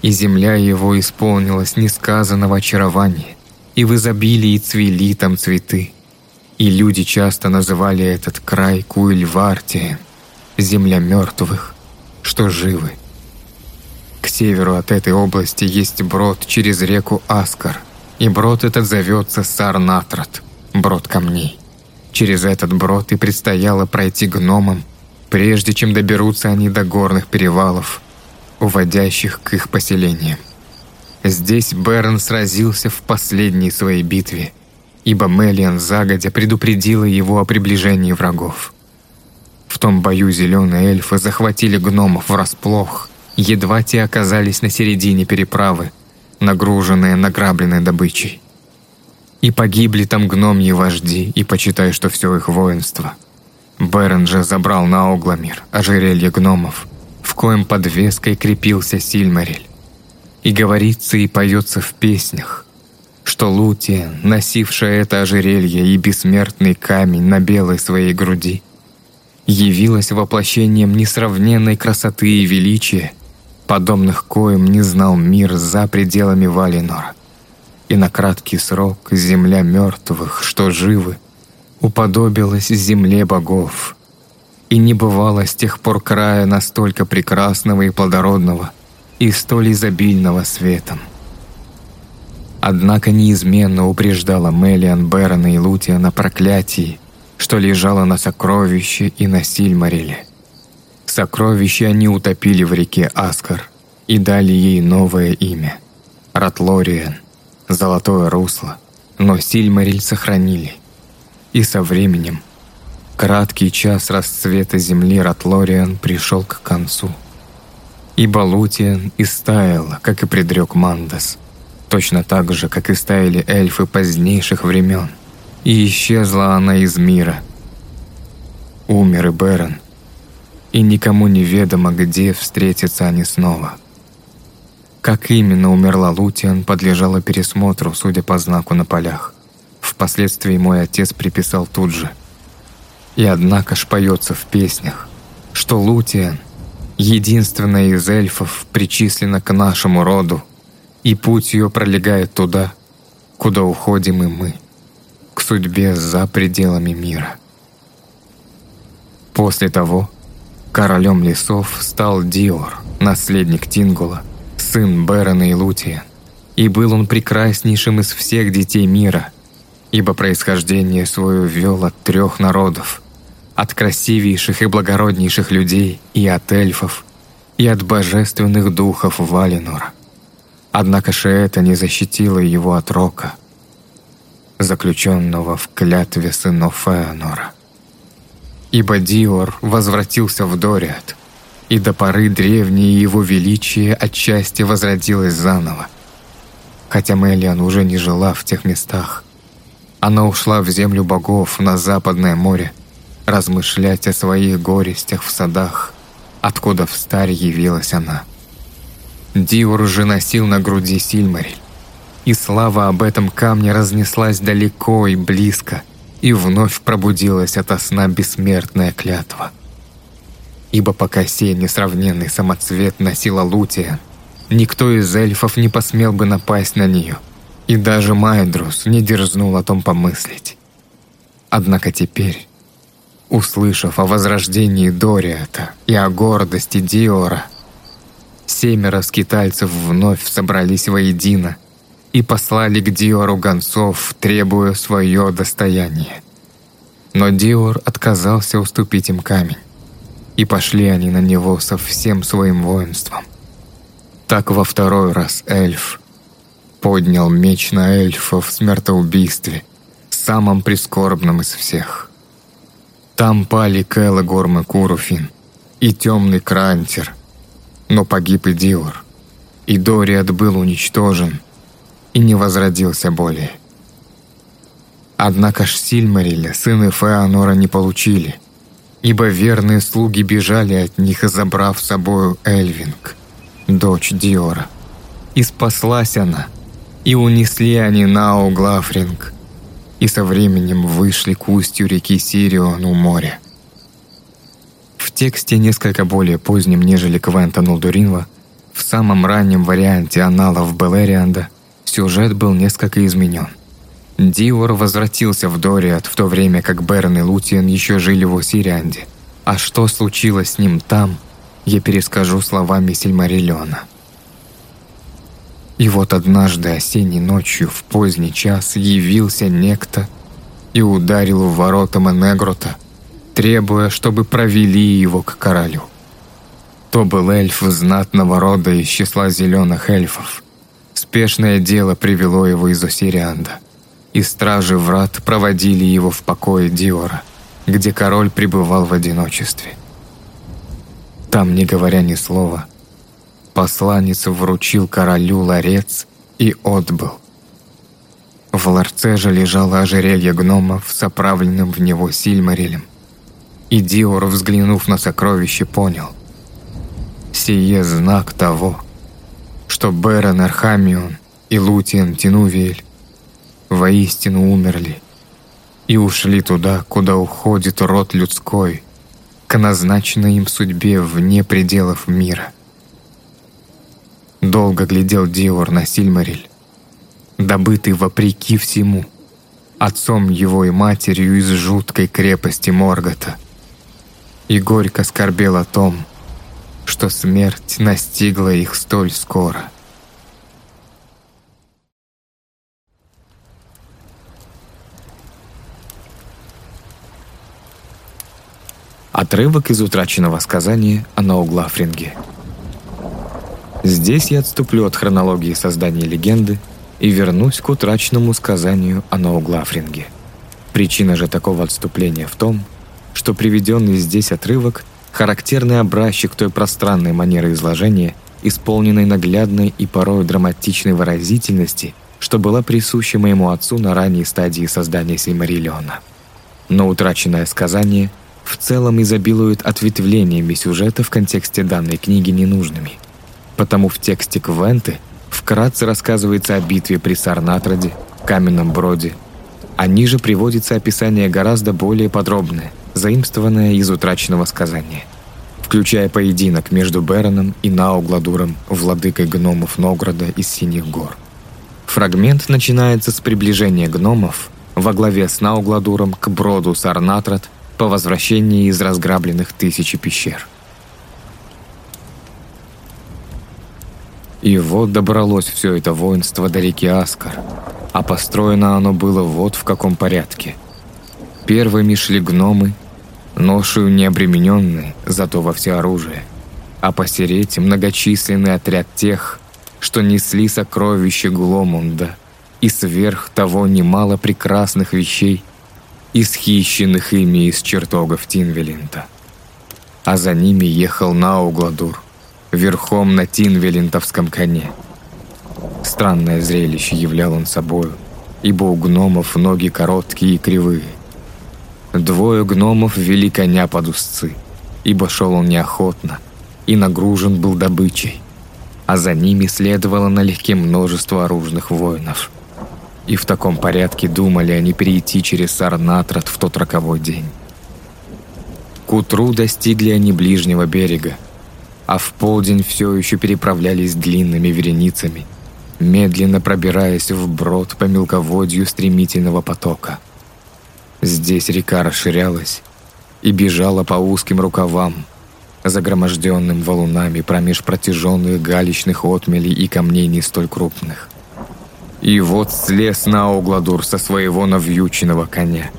и земля его исполнилась несказанного очарования, и в изобилии цвели там цветы. И люди часто называли этот край Куильвартием, земля мертвых, что живы. К северу от этой области есть брод через реку Аскар, и брод этот зовется Сарнатрат, брод камней. Через этот брод и предстояло пройти гномам, прежде чем доберутся они до горных перевалов, уводящих к их поселениям. Здесь Берн сразился в последней своей битве, ибо Мелиан загодя предупредила его о приближении врагов. В том бою зеленые эльфы захватили гномов врасплох, едва те оказались на середине переправы, нагруженные награбленной добычей. И погибли там гномьи вожди, и почитай, что все их воинство. Берен же забрал на Огламир ожерелье гномов, в коем подвеской крепился Сильмарель. И говорится и поется в песнях, что Лутия, носившая это ожерелье и бессмертный камень на белой своей груди, явилась воплощением несравненной красоты и величия, подобных коим не знал мир за пределами Валинора. И на краткий срок земля мертвых, что живы, уподобилась земле богов. И не бывало с тех пор края настолько прекрасного и плодородного, и столь изобильного светом. Однако неизменно упреждала Мелиан Берона и Лутия на проклятии, что лежало на сокровище и на Сильмариле. Сокровище они утопили в реке Аскар и дали ей новое имя — Ратлориен, золотое русло, но Сильмариль сохранили. И со временем краткий час расцвета земли Ратлориан пришел к концу. Ибо Лутиен истаяла, как и предрек Мандас, точно так же, как и стаяли эльфы позднейших времен — и исчезла она из мира. Умер и Берон, и никому не ведомо, где встретятся они снова. Как именно умерла Лутиан, подлежало пересмотру, судя по знаку на полях. Впоследствии мой отец приписал тут же. И однако ж поется в песнях, что Лутиан, единственная из эльфов, причислена к нашему роду, и путь ее пролегает туда, куда уходим и мы к судьбе за пределами мира. После того королем лесов стал Диор, наследник Тингула, сын Берона и Лутия, и был он прекраснейшим из всех детей мира, ибо происхождение свое ввел от трех народов, от красивейших и благороднейших людей и от эльфов, и от божественных духов Валинора. Однако же это не защитило его от рока – заключенного в клятве сынов Феонора. Ибо Диор возвратился в Дориат, и до поры древнее его величие отчасти возродилось заново. Хотя Мелиан уже не жила в тех местах. Она ушла в землю богов на Западное море, размышлять о своих горестях в садах, откуда в старь явилась она. Диор уже носил на груди Сильмариль, и слава об этом камне разнеслась далеко и близко, и вновь пробудилась ото сна бессмертная клятва. Ибо пока сей несравненный самоцвет носила Лутия, никто из эльфов не посмел бы напасть на нее, и даже Майдрус не дерзнул о том помыслить. Однако теперь, услышав о возрождении Дориата и о гордости Диора, семеро скитальцев вновь собрались воедино и послали к Диору гонцов, требуя свое достояние. Но Диор отказался уступить им камень, и пошли они на него со всем своим воинством. Так во второй раз эльф поднял меч на эльфов в смертоубийстве, самом прискорбном из всех. Там пали Кэлла Гормы Куруфин и темный Крантер, но погиб и Диор, и Дориат был уничтожен — и не возродился более. Однако ж Сильмариля сыны Феонора не получили, ибо верные слуги бежали от них, забрав с собою Эльвинг, дочь Диора. И спаслась она, и унесли они Нау Глафринг, и со временем вышли к устью реки Сирион у моря. В тексте несколько более позднем, нежели Квента Нулдуринва, в самом раннем варианте аналов Белерианда сюжет был несколько изменен. Диор возвратился в Дориат в то время, как Берн и Лутиен еще жили в Осирианде. А что случилось с ним там, я перескажу словами Сильмариллиона. И вот однажды осенней ночью в поздний час явился некто и ударил в ворота Менегрота, требуя, чтобы провели его к королю. То был эльф знатного рода из числа зеленых эльфов. Спешное дело привело его из Осирианда, и стражи врат проводили его в покое Диора, где король пребывал в одиночестве. Там, не говоря ни слова, посланец вручил королю ларец и отбыл. В ларце же лежало ожерелье гномов с оправленным в него сильмарилем. И Диор, взглянув на сокровище, понял. Сие знак того, что Берон Архамион и Лутиен Тинувиэль воистину умерли и ушли туда, куда уходит род людской, к назначенной им судьбе вне пределов мира. Долго глядел Диор на Сильмариль, добытый вопреки всему, отцом его и матерью из жуткой крепости Моргота. И горько скорбел о том, что смерть настигла их столь скоро. Отрывок из утраченного сказания о Науглафринге. Здесь я отступлю от хронологии создания легенды и вернусь к утраченному сказанию о Ноуглафринге. Причина же такого отступления в том, что приведенный здесь отрывок – характерный образчик той пространной манеры изложения, исполненной наглядной и порой драматичной выразительности, что была присуща моему отцу на ранней стадии создания Сильмариллиона. Но утраченное сказание в целом изобилует ответвлениями сюжета в контексте данной книги ненужными. Потому в тексте Квенты – Вкратце рассказывается о битве при Сарнатроде, Каменном Броде, а ниже приводится описание гораздо более подробное, заимствованное из утраченного сказания, включая поединок между Бероном и Наугладуром, владыкой гномов Новгорода из Синих гор. Фрагмент начинается с приближения гномов во главе с Наугладуром к броду Сарнатрад по возвращении из разграбленных тысячи пещер. И вот добралось все это воинство до реки Аскар, а построено оно было вот в каком порядке. Первыми шли гномы, ношую необремененные, зато во всеоружие, а посереть многочисленный отряд тех, что несли сокровища Гломунда, и сверх того немало прекрасных вещей, исхищенных ими из чертогов Тинвелинта. А за ними ехал Наугладур, верхом на тинвелентовском коне. Странное зрелище являл он собою, ибо у гномов ноги короткие и кривые. Двое гномов вели коня под узцы, ибо шел он неохотно и нагружен был добычей, а за ними следовало налегке множество оружных воинов. И в таком порядке думали они перейти через Сарнатрат в тот роковой день. К утру достигли они ближнего берега, а в полдень все еще переправлялись длинными вереницами, медленно пробираясь вброд по мелководью стремительного потока. Здесь река расширялась и бежала по узким рукавам, загроможденным валунами промеж протяженных галечных отмелей и камней не столь крупных. И вот слез на Огладур со своего навьюченного коня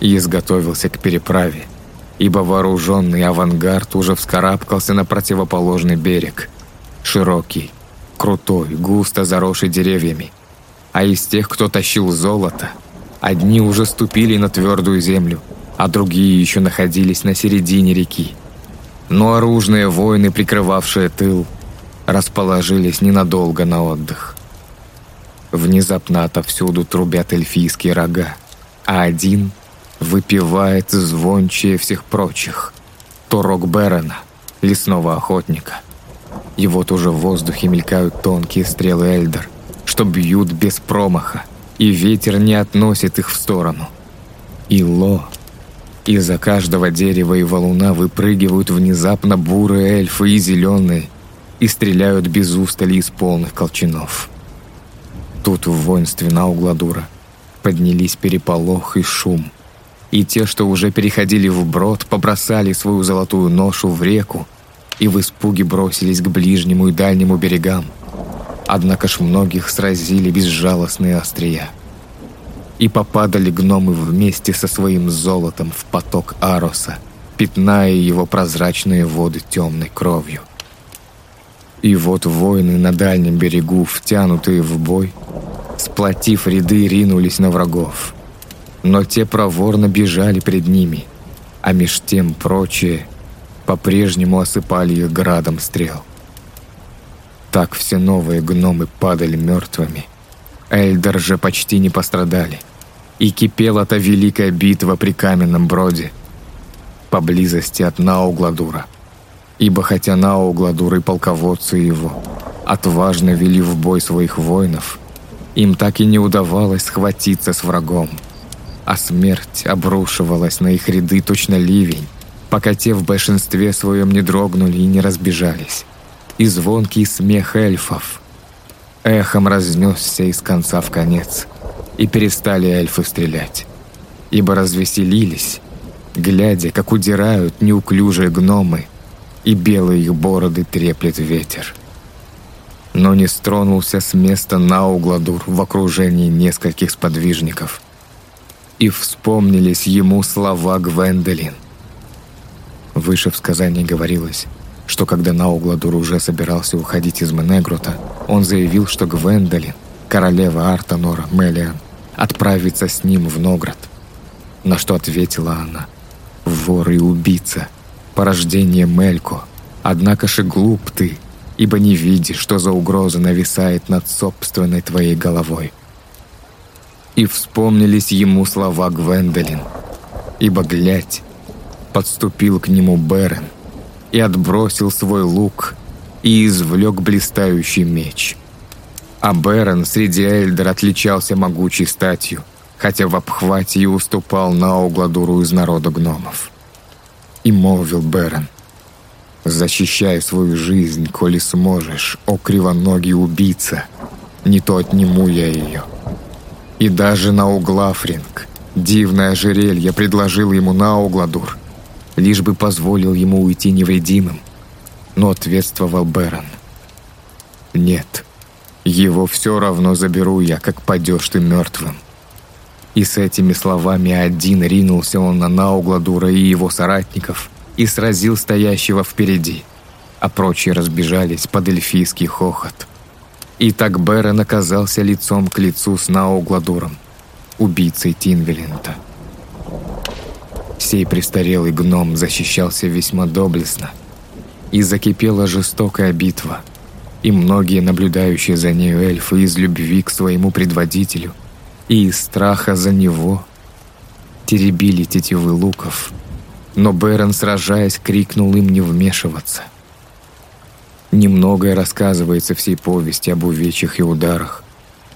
и изготовился к переправе – ибо вооруженный авангард уже вскарабкался на противоположный берег. Широкий, крутой, густо заросший деревьями. А из тех, кто тащил золото, одни уже ступили на твердую землю, а другие еще находились на середине реки. Но оружные воины, прикрывавшие тыл, расположились ненадолго на отдых. Внезапно отовсюду трубят эльфийские рога, а один выпивает звончее всех прочих. Торок Берена, лесного охотника. И вот уже в воздухе мелькают тонкие стрелы Эльдер, что бьют без промаха, и ветер не относит их в сторону. И ло. Из-за каждого дерева и валуна выпрыгивают внезапно бурые эльфы и зеленые, и стреляют без устали из полных колчанов. Тут в воинстве на Наугладура поднялись переполох и шум – и те, что уже переходили в брод, побросали свою золотую ношу в реку и в испуге бросились к ближнему и дальнему берегам. Однако ж многих сразили безжалостные острия. И попадали гномы вместе со своим золотом в поток Ароса, пятная его прозрачные воды темной кровью. И вот воины на дальнем берегу, втянутые в бой, сплотив ряды, ринулись на врагов – Но те проворно бежали пред ними, а меж тем прочие по-прежнему осыпали их градом стрел. Так все новые гномы падали мертвыми. Эльдер же почти не пострадали. И кипела та великая битва при каменном броде, поблизости от Наугладура. Ибо хотя Наугладур и полководцы его отважно вели в бой своих воинов, им так и не удавалось схватиться с врагом. А смерть обрушивалась на их ряды точно ливень, пока те в большинстве своем не дрогнули и не разбежались. И звонкий смех эльфов эхом разнесся из конца в конец, и перестали эльфы стрелять, ибо развеселились, глядя, как удирают неуклюжие гномы, и белые их бороды треплет ветер. Но не стронулся с места Наугладур в окружении нескольких сподвижников. И вспомнились ему слова Гвендолин. Выше в сказании говорилось, что когда Наугладур уже собирался уходить из Менегрута, он заявил, что Гвендолин, королева Артанора Мелиан, отправится с ним в Ноград. На что ответила она – вор и убийца, порождение Мелько. Однако же глуп ты, ибо не видишь, что за угроза нависает над собственной твоей головой. И вспомнились ему слова Гвендолин, ибо, глядь, подступил к нему Берен и отбросил свой лук и извлек блистающий меч. А Берен среди Эльдер отличался могучей статью — хотя в обхвате и уступал на Угладуру из народа гномов. И молвил Берен, «Защищай свою жизнь, коли сможешь, о кривоногий убийца, не то отниму я ее». И даже на Углафринг, дивное ожерелье, предложил ему на Угладур, лишь бы позволил ему уйти невредимым. Но ответствовал Берен, «Нет, его все равно заберу я, как падешь ты мертвым». И с этими словами один ринулся он на Наугладура и его соратников и сразил стоящего впереди, а прочие разбежались под эльфийский хохот. И так Берен оказался лицом к лицу с Наугладуром, убийцей Тинвелента. Сей престарелый гном защищался весьма доблестно, и закипела жестокая битва, и многие наблюдающие за нею эльфы из любви к своему предводителю – и из страха за него теребили тетивы луков, но Бэрон, сражаясь, крикнул им не вмешиваться. Немногое рассказывается всей повести об увечьях и ударах,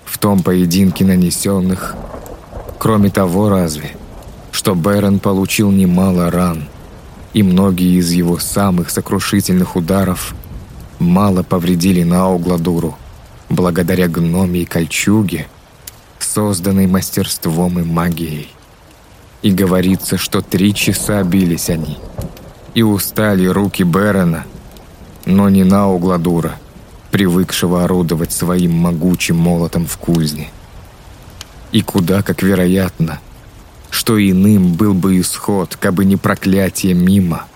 в том поединке нанесенных, кроме того разве, что Бэрон получил немало ран, и многие из его самых сокрушительных ударов мало повредили Наугладуру, благодаря гноме и кольчуге, созданный мастерством и магией. И говорится, что три часа бились они. И устали руки Берона, но не на Угладура, привыкшего орудовать своим могучим молотом в кузне. И куда как вероятно, что иным был бы исход, кабы не проклятие мимо.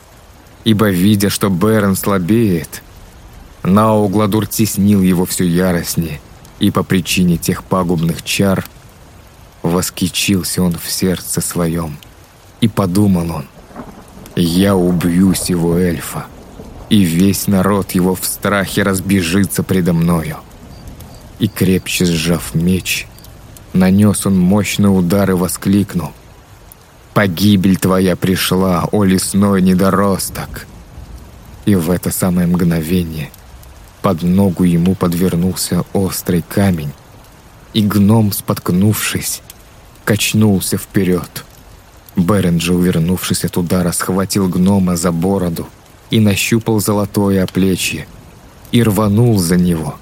Ибо, видя, что Берон слабеет, Наугладур теснил его все яростнее, и по причине тех пагубных чар воскичился он в сердце своем. И подумал он, «Я убью сего эльфа, и весь народ его в страхе разбежится предо мною». И крепче сжав меч, нанес он мощный удар и воскликнул, «Погибель твоя пришла, о лесной недоросток!» И в это самое мгновение под ногу ему подвернулся острый камень, и гном, споткнувшись, качнулся вперед. Беренджи, увернувшись от удара, схватил гнома за бороду и нащупал золотое оплечье, и рванул за него,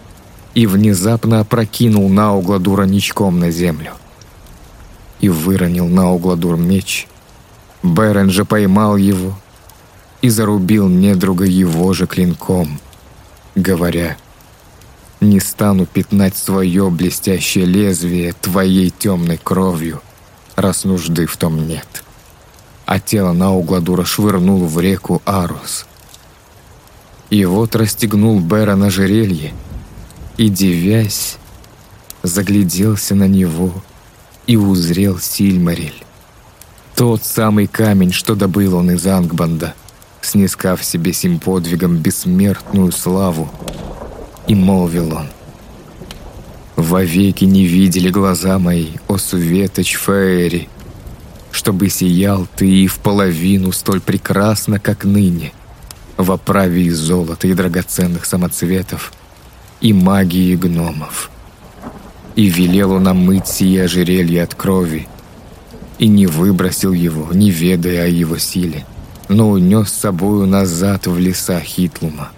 и внезапно опрокинул Наугладура ничком на землю. И выронил Наугладур меч. Берен поймал его и зарубил недруга его же клинком — говоря, «Не стану пятнать свое блестящее лезвие твоей темной кровью, раз нужды в том нет». А тело Наугладура швырнул в реку Арус. И вот расстегнул Бера на жерелье и, девясь, загляделся на него и узрел Сильмариль. Тот самый камень, что добыл он из Ангбанда, снискав себе сим подвигом бессмертную славу. И молвил он, «Вовеки не видели глаза мои, о светоч Фейри, чтобы сиял ты и в половину столь прекрасно, как ныне, в оправе из золота и драгоценных самоцветов и магии гномов. И велел он омыть сие ожерелье от крови, и не выбросил его, не ведая о его силе, но унес с собою назад в леса Хитлума.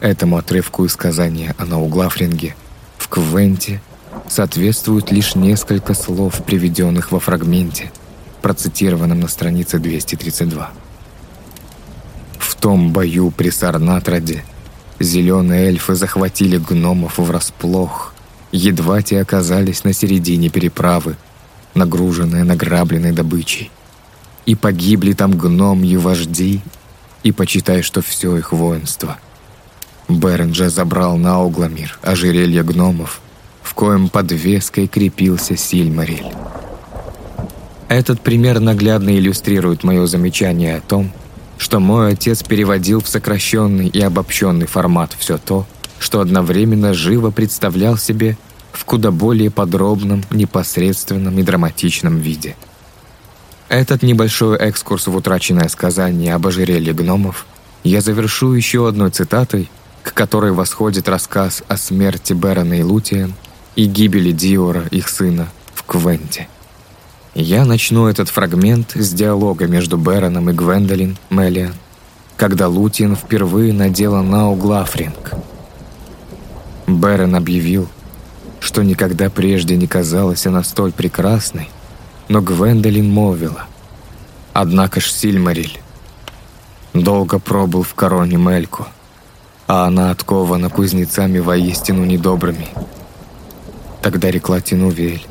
Этому отрывку из сказания о Науглафринге в Квенте соответствуют лишь несколько слов, приведенных во фрагменте, процитированном на странице 232. В том бою при Сарнатраде зеленые эльфы захватили гномов врасплох, едва те оказались на середине переправы, нагруженные награбленной добычей. И погибли там гномьи вожди, и почитай, что все их воинство. Беренджа забрал на Огламир ожерелье гномов, в коем подвеской крепился Сильмариль. Этот пример наглядно иллюстрирует мое замечание о том, что мой отец переводил в сокращенный и обобщенный формат все то, что одновременно живо представлял себе в куда более подробном, непосредственном и драматичном виде. Этот небольшой экскурс в утраченное сказание об ожерелье гномов я завершу еще одной цитатой, к которой восходит рассказ о смерти Бэрона и Лутиен и гибели Диора, их сына, в Квенте. Я начну этот фрагмент с диалога между Бэроном и Гвендолин Мелиан, когда Лутиен впервые надела на углафринг. Бэрон объявил, что никогда прежде не казалась она столь прекрасной, но Гвендолин молвила. Однако ж Сильмариль долго пробыл в короне Мельку, а она откована кузнецами воистину недобрыми. Тогда рекла Тинувель,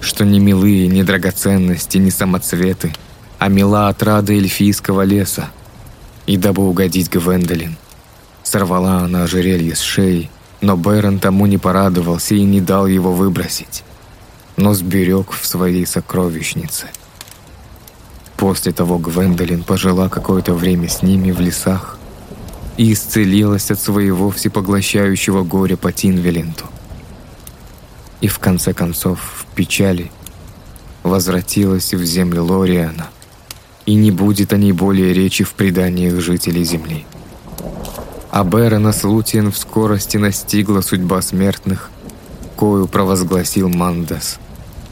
что ни милые, ни драгоценности, ни самоцветы, а мила отрада эльфийского леса. И дабы угодить Гвендолин, сорвала она ожерелье с шеи, но Бэрон тому не порадовался и не дал его выбросить, но сберег в своей сокровищнице. После того Гвендолин пожила какое-то время с ними в лесах и исцелилась от своего всепоглощающего горя по Тинвеленту. И в конце концов, в печали, возвратилась в землю Лориана, и не будет о ней более речи в преданиях жителей Земли. А Берона Слутиен в скорости настигла судьба смертных, кою провозгласил Мандас,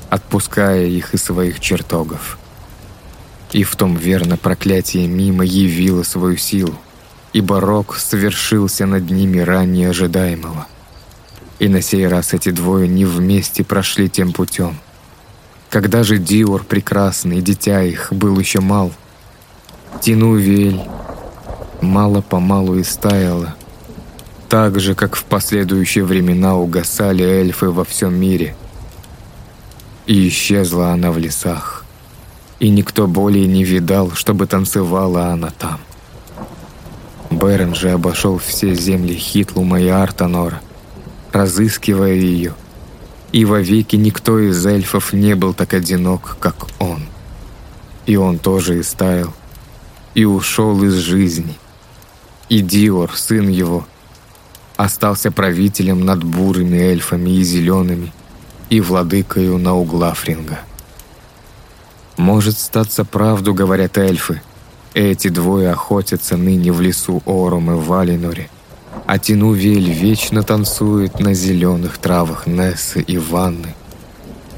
отпуская их из своих чертогов. И в том верно проклятие мимо явило свою силу, и барок совершился над ними ранее ожидаемого. И на сей раз эти двое не вместе прошли тем путем. Когда же Диор прекрасный, дитя их, был еще мал, Тинувель мало-помалу истаяла, так же, как в последующие времена угасали эльфы во всем мире. И исчезла она в лесах, и никто более не видал, чтобы танцевала она там. Берен же обошел все земли Хитлума и Артанора, разыскивая ее, и вовеки никто из эльфов не был так одинок, как он. И он тоже истаял, и ушел из жизни – и Диор, сын его, остался правителем над бурыми эльфами и зелеными, и владыкою на углафринга. Может статься правду, говорят эльфы. Эти двое охотятся ныне в лесу Орум и Валиноре, а Тинувель вечно танцует на зеленых травах Нессы и Ванны,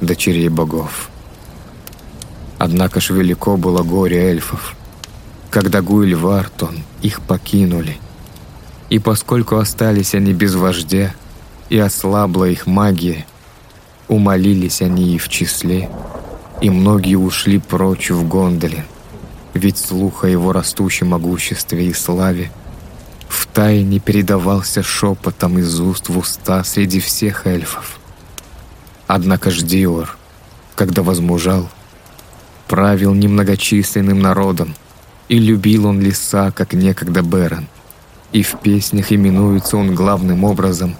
дочерей богов. Однако ж велико было горе эльфов когда Гуильвартон их покинули. И поскольку остались они без вождя, и ослабла их магия, умолились они и в числе, и многие ушли прочь в Гондолин, ведь слух о его растущем могуществе и славе втайне передавался шепотом из уст в уста среди всех эльфов. Однако ж Диор, когда возмужал, правил немногочисленным народом, и любил он леса, как некогда Берон. И в песнях именуется он главным образом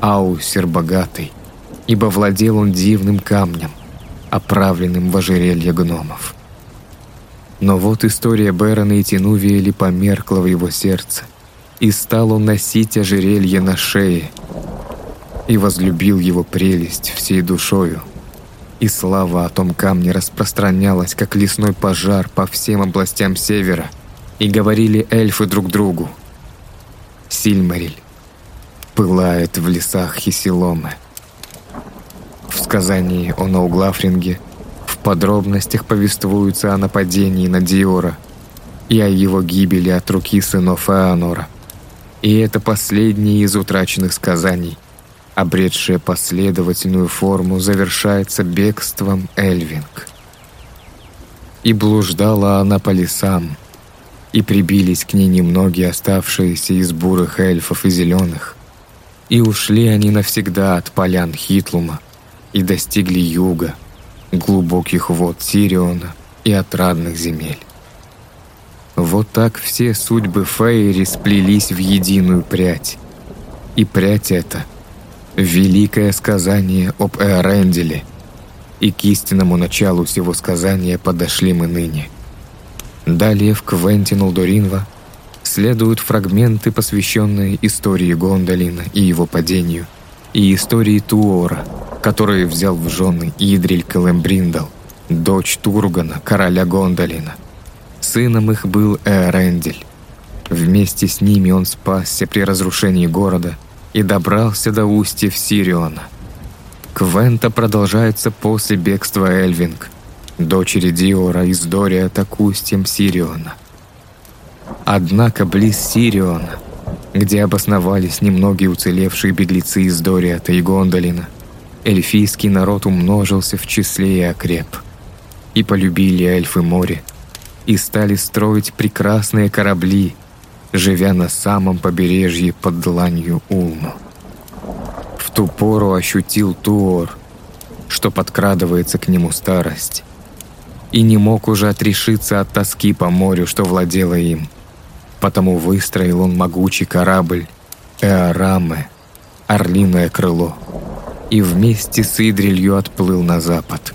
Аусер Богатый, ибо владел он дивным камнем, оправленным в ожерелье гномов. Но вот история Бэрона и Тинувиэли померкла в его сердце, и стал он носить ожерелье на шее, и возлюбил его прелесть всей душою. И слава о том камне распространялась, как лесной пожар по всем областям севера, и говорили эльфы друг другу. Сильмариль пылает в лесах Хисиломы. В сказании о Науглафринге в подробностях повествуется о нападении на Диора и о его гибели от руки сынов Эонора. И это последнее из утраченных сказаний, обретшее последовательную форму, завершается бегством Эльвинг. И блуждала она по лесам, и прибились к ней немногие оставшиеся из бурых эльфов и зеленых, и ушли они навсегда от полян Хитлума и достигли юга, глубоких вод Сириона и отрадных земель. Вот так все судьбы Фейри сплелись в единую прядь. И прядь эта — великое сказание об Эоренделе, и к истинному началу всего сказания подошли мы ныне. Далее в Квентин Улдуринва следуют фрагменты, посвященные истории Гондолина и его падению, и истории Туора, который взял в жены Идриль Калембриндал, дочь Тургана, короля Гондолина — Сыном их был Эорендель. Вместе с ними он спасся при разрушении города и добрался до устьев Сириона. Квента продолжается после бегства Эльвинг, дочери Диора из Дориата к устьям Сириона. Однако близ Сириона, где обосновались немногие уцелевшие беглецы из Дориата и Гондолина, эльфийский народ умножился в числе и окреп. И полюбили эльфы море, и стали строить прекрасные корабли, живя на самом побережье под дланью Улму. В ту пору ощутил Туор, что подкрадывается к нему старость, и не мог уже отрешиться от тоски по морю, что владело им. Потому выстроил он могучий корабль Эораме, орлиное крыло, и вместе с Идрилью отплыл на запад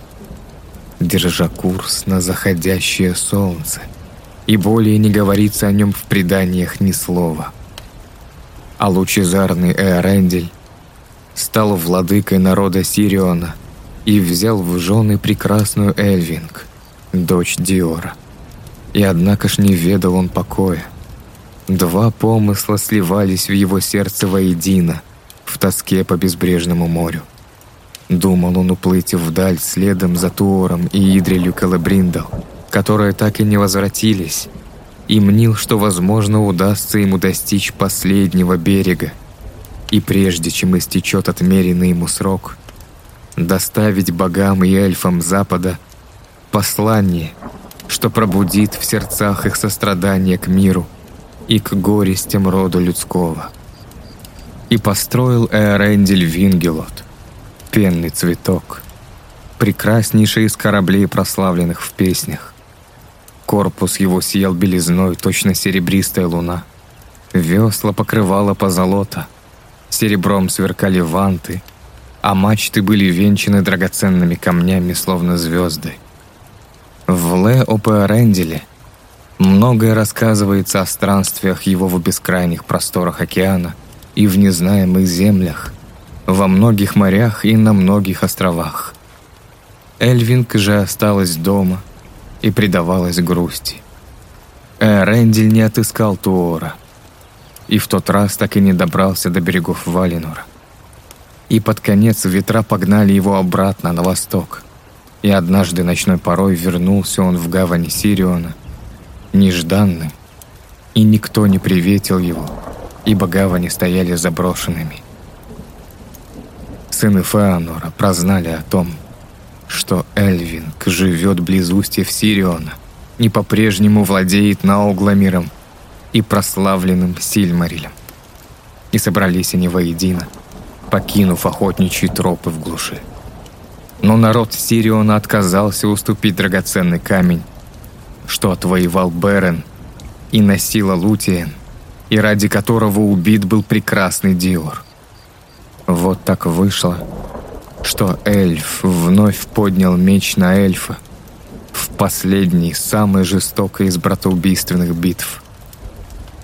держа курс на заходящее солнце, и более не говорится о нем в преданиях ни слова. А лучезарный Эорендель стал владыкой народа Сириона и взял в жены прекрасную Эльвинг, дочь Диора. И однако ж не ведал он покоя. Два помысла сливались в его сердце воедино в тоске по безбрежному морю. Думал он уплыть вдаль следом за Туором и Идрилью Калабриндал, которые так и не возвратились, и мнил, что, возможно, удастся ему достичь последнего берега, и прежде чем истечет отмеренный ему срок, доставить богам и эльфам Запада послание, что пробудит в сердцах их сострадание к миру и к горестям роду людского. И построил Эорендель Вингелот, пенный цветок, прекраснейший из кораблей, прославленных в песнях. Корпус его сиял белизной, точно серебристая луна. Весла покрывала позолота, серебром сверкали ванты, а мачты были венчаны драгоценными камнями, словно звезды. В Ле Опеоренделе многое рассказывается о странствиях его в бескрайних просторах океана и в незнаемых землях, во многих морях и на многих островах. Эльвинг же осталась дома и предавалась грусти. Эрендель не отыскал Туора, и в тот раз так и не добрался до берегов Валинора. И под конец ветра погнали его обратно на восток, и однажды ночной порой вернулся он в гавани Сириона, нежданным, и никто не приветил его, ибо гавани стояли заброшенными – Сыны Феонора прознали о том, что Эльвинг живет близ устьев Сириона и по-прежнему владеет Наугламиром и прославленным Сильмарилем. И собрались они воедино, покинув охотничьи тропы в глуши. Но народ Сириона отказался уступить драгоценный камень, что отвоевал Берен и носила Лутиен, и ради которого убит был прекрасный Диор – вот так вышло, что эльф вновь поднял меч на эльфа в последней, самой жестокой из братоубийственных битв.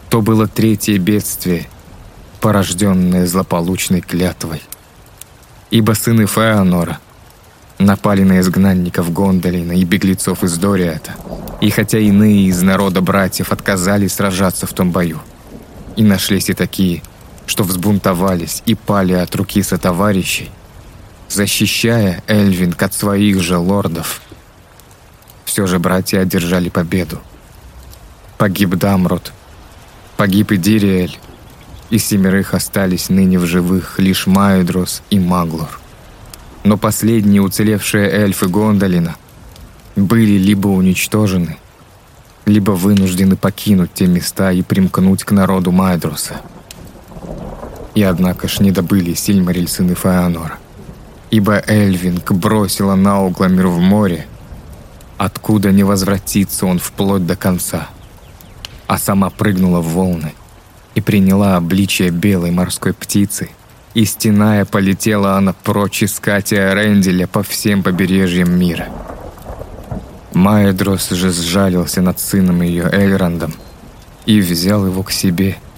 То было третье бедствие, порожденное злополучной клятвой. Ибо сыны Феонора напали на изгнанников Гондолина и беглецов из Дориата, и хотя иные из народа братьев отказались сражаться в том бою, и нашлись и такие, что взбунтовались и пали от руки сотоварищей, защищая Эльвинг от своих же лордов. Все же братья одержали победу. Погиб Дамрот, погиб и Дириэль, и семерых остались ныне в живых лишь Майдрос и Маглор. Но последние уцелевшие эльфы Гондолина были либо уничтожены, либо вынуждены покинуть те места и примкнуть к народу Майдроса. И однако ж не добыли Сильмариль сыны Фаанора. Ибо Эльвинг бросила Наугламир в море, откуда не возвратится он вплоть до конца, а сама прыгнула в волны и приняла обличие белой морской птицы, и стеная полетела она прочь искать Ренделя по всем побережьям мира. Маэдрос же сжалился над сыном ее Эльрандом и взял его к себе –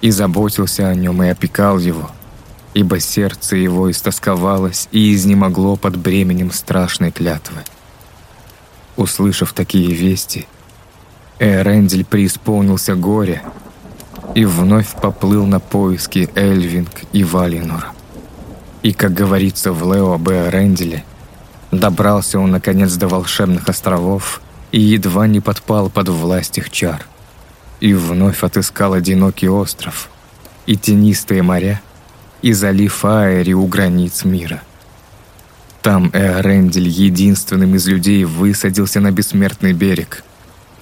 и заботился о нем и опекал его, ибо сердце его истосковалось и изнемогло под бременем страшной клятвы. Услышав такие вести, Эрендель преисполнился горя и вновь поплыл на поиски Эльвинг и Валинор. И, как говорится в Лео об Эренделе, добрался он наконец до волшебных островов и едва не подпал под власть их чар и вновь отыскал одинокий остров и тенистые моря, и залив Аэри у границ мира. Там Эорендель единственным из людей высадился на бессмертный берег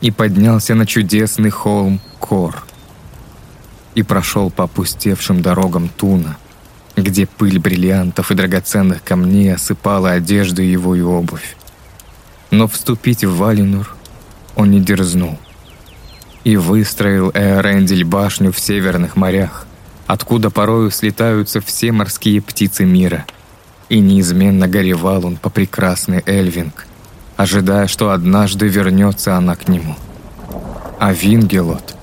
и поднялся на чудесный холм Кор и прошел по опустевшим дорогам Туна, где пыль бриллиантов и драгоценных камней осыпала одежду его и обувь. Но вступить в Валинур он не дерзнул и выстроил Эорендель башню в северных морях, откуда порою слетаются все морские птицы мира. И неизменно горевал он по прекрасной Эльвинг, ожидая, что однажды вернется она к нему. А Вингелот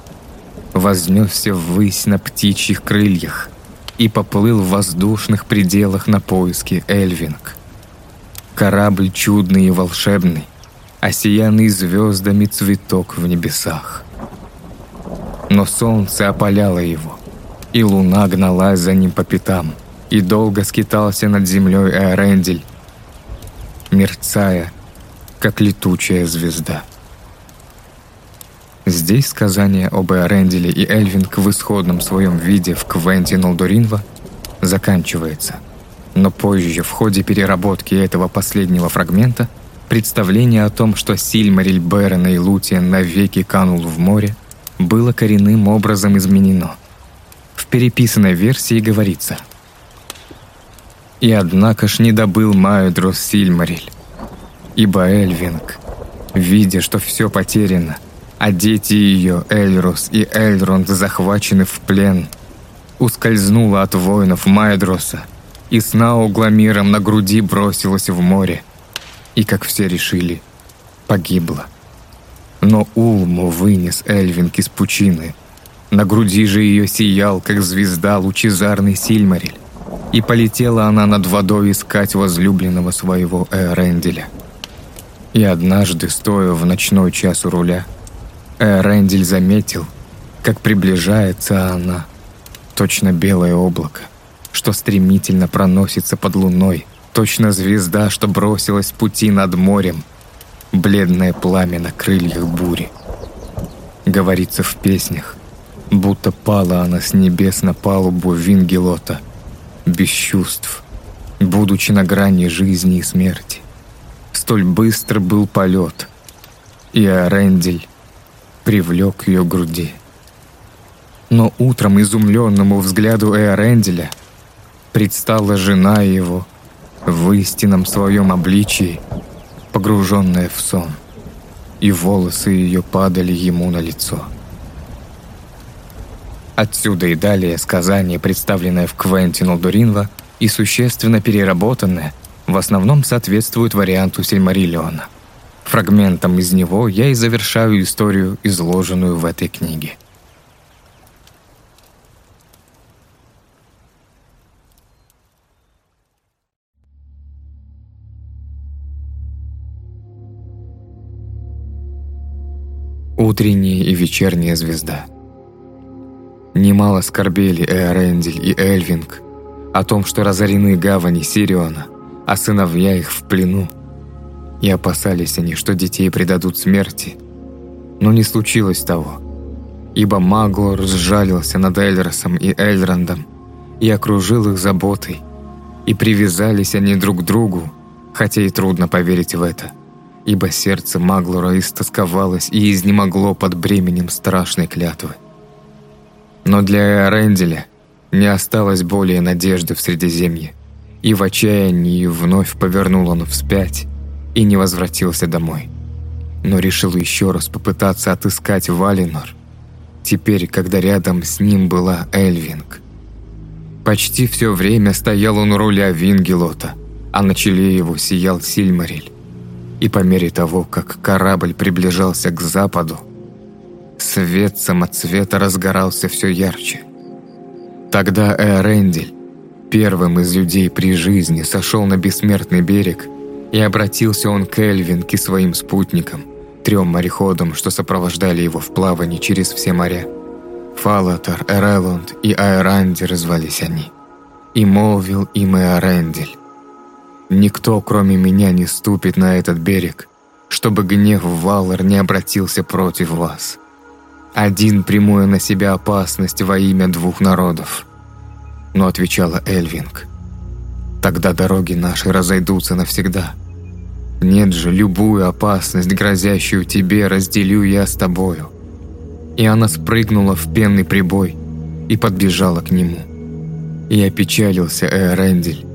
вознесся ввысь на птичьих крыльях и поплыл в воздушных пределах на поиски Эльвинг. Корабль чудный и волшебный, осиянный звездами цветок в небесах но солнце опаляло его, и луна гналась за ним по пятам, и долго скитался над землей Эорендель, мерцая, как летучая звезда. Здесь сказание об Эоренделе и Эльвинг в исходном своем виде в Квенте Нолдуринва заканчивается. Но позже, в ходе переработки этого последнего фрагмента, представление о том, что Сильмариль Берена и Лутиен навеки канул в море, было коренным образом изменено. В переписанной версии говорится «И однако ж не добыл Майодрос Сильмариль, ибо Эльвинг, видя, что все потеряно, а дети ее, Эльрос и Эльронд, захвачены в плен, ускользнула от воинов Майдроса и с Наугламиром на груди бросилась в море, и, как все решили, погибла. Но Улму вынес Эльвинг из пучины. На груди же ее сиял, как звезда, лучезарный Сильмариль. И полетела она над водой искать возлюбленного своего Эренделя. И однажды, стоя в ночной час у руля, Эрендель заметил, как приближается она, точно белое облако, что стремительно проносится под луной, точно звезда, что бросилась с пути над морем — бледное пламя на крыльях бури. Говорится в песнях, будто пала она с небес на палубу Вингелота, без чувств, будучи на грани жизни и смерти. Столь быстро был полет, и Арендель привлек ее к груди. Но утром изумленному взгляду Эоренделя предстала жена его в истинном своем обличии — погруженная в сон, и волосы ее падали ему на лицо. Отсюда и далее сказание, представленное в Квентину Дуринва и существенно переработанное, в основном соответствует варианту Сильмариллиона. Фрагментом из него я и завершаю историю, изложенную в этой книге. Утренняя и вечерняя звезда. Немало скорбели Эорендель и Эльвинг о том, что разорены гавани Сириона, а сыновья их в плену. И опасались они, что детей предадут смерти. Но не случилось того, ибо Маглор сжалился над Эльросом и Эльрандом и окружил их заботой, и привязались они друг к другу, хотя и трудно поверить в это, ибо сердце Маглора истосковалось и изнемогло под бременем страшной клятвы. Но для Эренделя не осталось более надежды в Средиземье, и в отчаянии вновь повернул он вспять и не возвратился домой. Но решил еще раз попытаться отыскать Валинор, теперь, когда рядом с ним была Эльвинг. Почти все время стоял он у руля Вингелота, а на челе его сиял Сильмариль. И по мере того, как корабль приближался к западу, свет самоцвета разгорался все ярче. Тогда Эорендель, первым из людей при жизни, сошел на бессмертный берег, и обратился он к Эльвинг и своим спутникам, трем мореходам, что сопровождали его в плавании через все моря. Фалатор, Эрелонд и Аэрандер звались они. И молвил им Эорендель. «Никто, кроме меня, не ступит на этот берег, чтобы гнев Валар не обратился против вас. Один приму на себя опасность во имя двух народов. Но отвечала Эльвинг. Тогда дороги наши разойдутся навсегда. Нет же, любую опасность, грозящую тебе, разделю я с тобою. И она спрыгнула в пенный прибой и подбежала к нему. И опечалился Эорендель,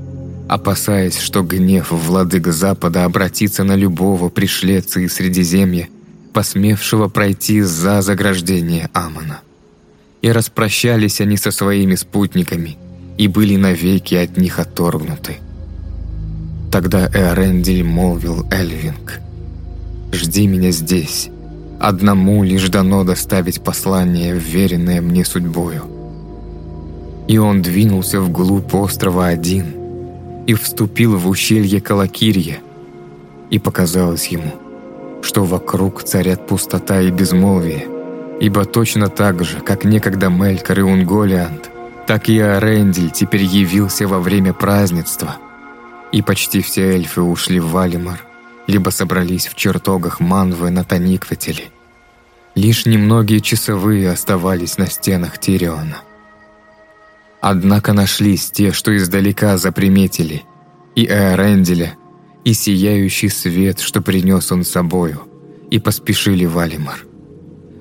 опасаясь, что гнев владык Запада обратится на любого пришлеца из Средиземья – посмевшего пройти за заграждение Амона. И распрощались они со своими спутниками и были навеки от них оторгнуты. Тогда Эорендель молвил Эльвинг, «Жди меня здесь, одному лишь дано доставить послание, веренное мне судьбою». И он двинулся вглубь острова один и вступил в ущелье Калакирья, и показалось ему – что вокруг царят пустота и безмолвие, ибо точно так же, как некогда Мелькар и Унголиант, так и Арендель теперь явился во время празднества, и почти все эльфы ушли в Валимар, либо собрались в чертогах Манвы на Таниквателе. Лишь немногие часовые оставались на стенах Тириона. Однако нашлись те, что издалека заприметили, и Эоренделя, и сияющий свет, что принес он с собою, и поспешили в Алимар.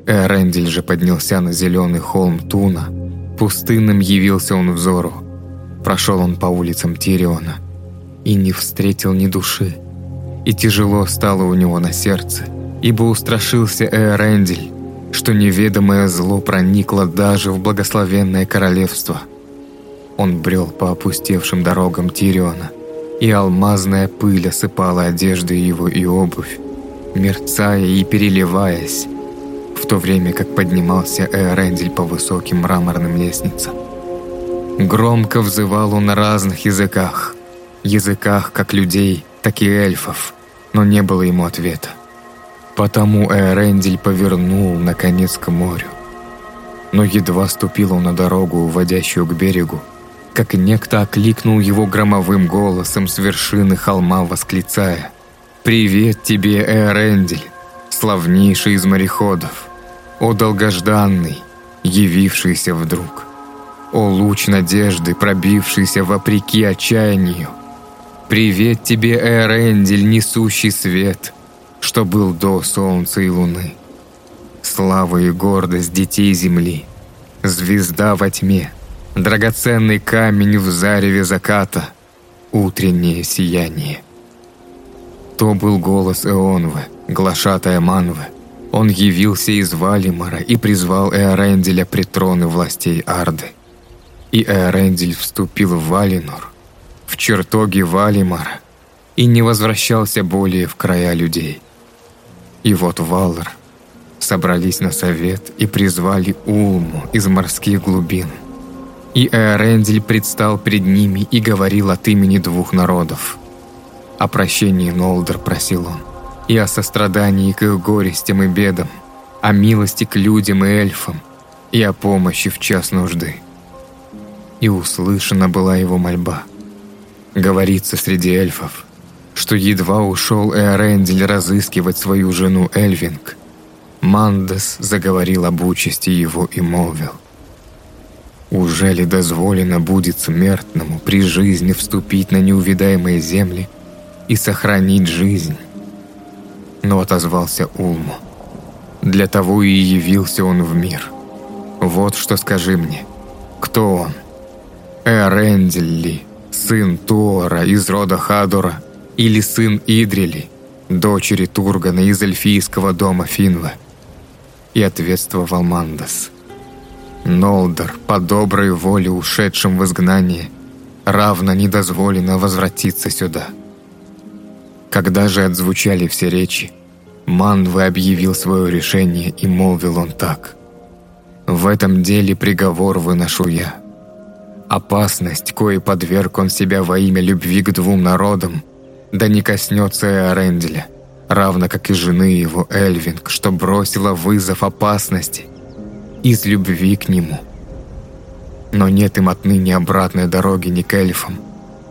Эрендель же поднялся на зеленый холм Туна, пустынным явился он взору. Прошел он по улицам Тириона и не встретил ни души, и тяжело стало у него на сердце, ибо устрашился Эрендель, что неведомое зло проникло даже в благословенное королевство. Он брел по опустевшим дорогам Тириона – и алмазная пыль осыпала одежды его и обувь, мерцая и переливаясь, в то время как поднимался Эорендель по высоким мраморным лестницам. Громко взывал он на разных языках, языках как людей, так и эльфов, но не было ему ответа. Потому Эорендель повернул, наконец, к морю. Но едва ступил он на дорогу, уводящую к берегу, как некто окликнул его громовым голосом с вершины холма, восклицая «Привет тебе, Эрендель, славнейший из мореходов! О долгожданный, явившийся вдруг! О луч надежды, пробившийся вопреки отчаянию! Привет тебе, Эрендель, несущий свет, что был до солнца и луны! Слава и гордость детей земли, звезда во тьме — драгоценный камень в зареве заката, утреннее сияние. То был голос Эонвы, глашатая Манвы. Он явился из Валимара и призвал Эоренделя при троны властей Арды. И Эорендель вступил в Валинор, в чертоге Валимара и не возвращался более в края людей. И вот Валар собрались на совет и призвали Улму из морских глубин. И Эорендель предстал пред ними и говорил от имени двух народов. О прощении Нолдер просил он, и о сострадании к их горестям и бедам, о милости к людям и эльфам, и о помощи в час нужды. И услышана была его мольба. Говорится среди эльфов, что едва ушел Эорендель разыскивать свою жену Эльвинг, Мандес заговорил об участи его и молвил. «Уже ли дозволено будет смертному при жизни вступить на неувидаемые земли и сохранить жизнь?» Но отозвался Улму. «Для того и явился он в мир. Вот что скажи мне, кто он? Эрендель ли, сын Тора из рода Хадора, или сын Идрили, дочери Тургана из эльфийского дома Финва?» и ответствовал Мандас. Нолдор, по доброй воле ушедшим в изгнание, равно не дозволено возвратиться сюда. Когда же отзвучали все речи, Мандвы объявил свое решение и молвил он так. «В этом деле приговор выношу я. Опасность, кое подверг он себя во имя любви к двум народам, да не коснется и Аренделя» равно как и жены его Эльвинг, что бросила вызов опасности из любви к нему. Но нет им отныне обратной дороги ни к эльфам,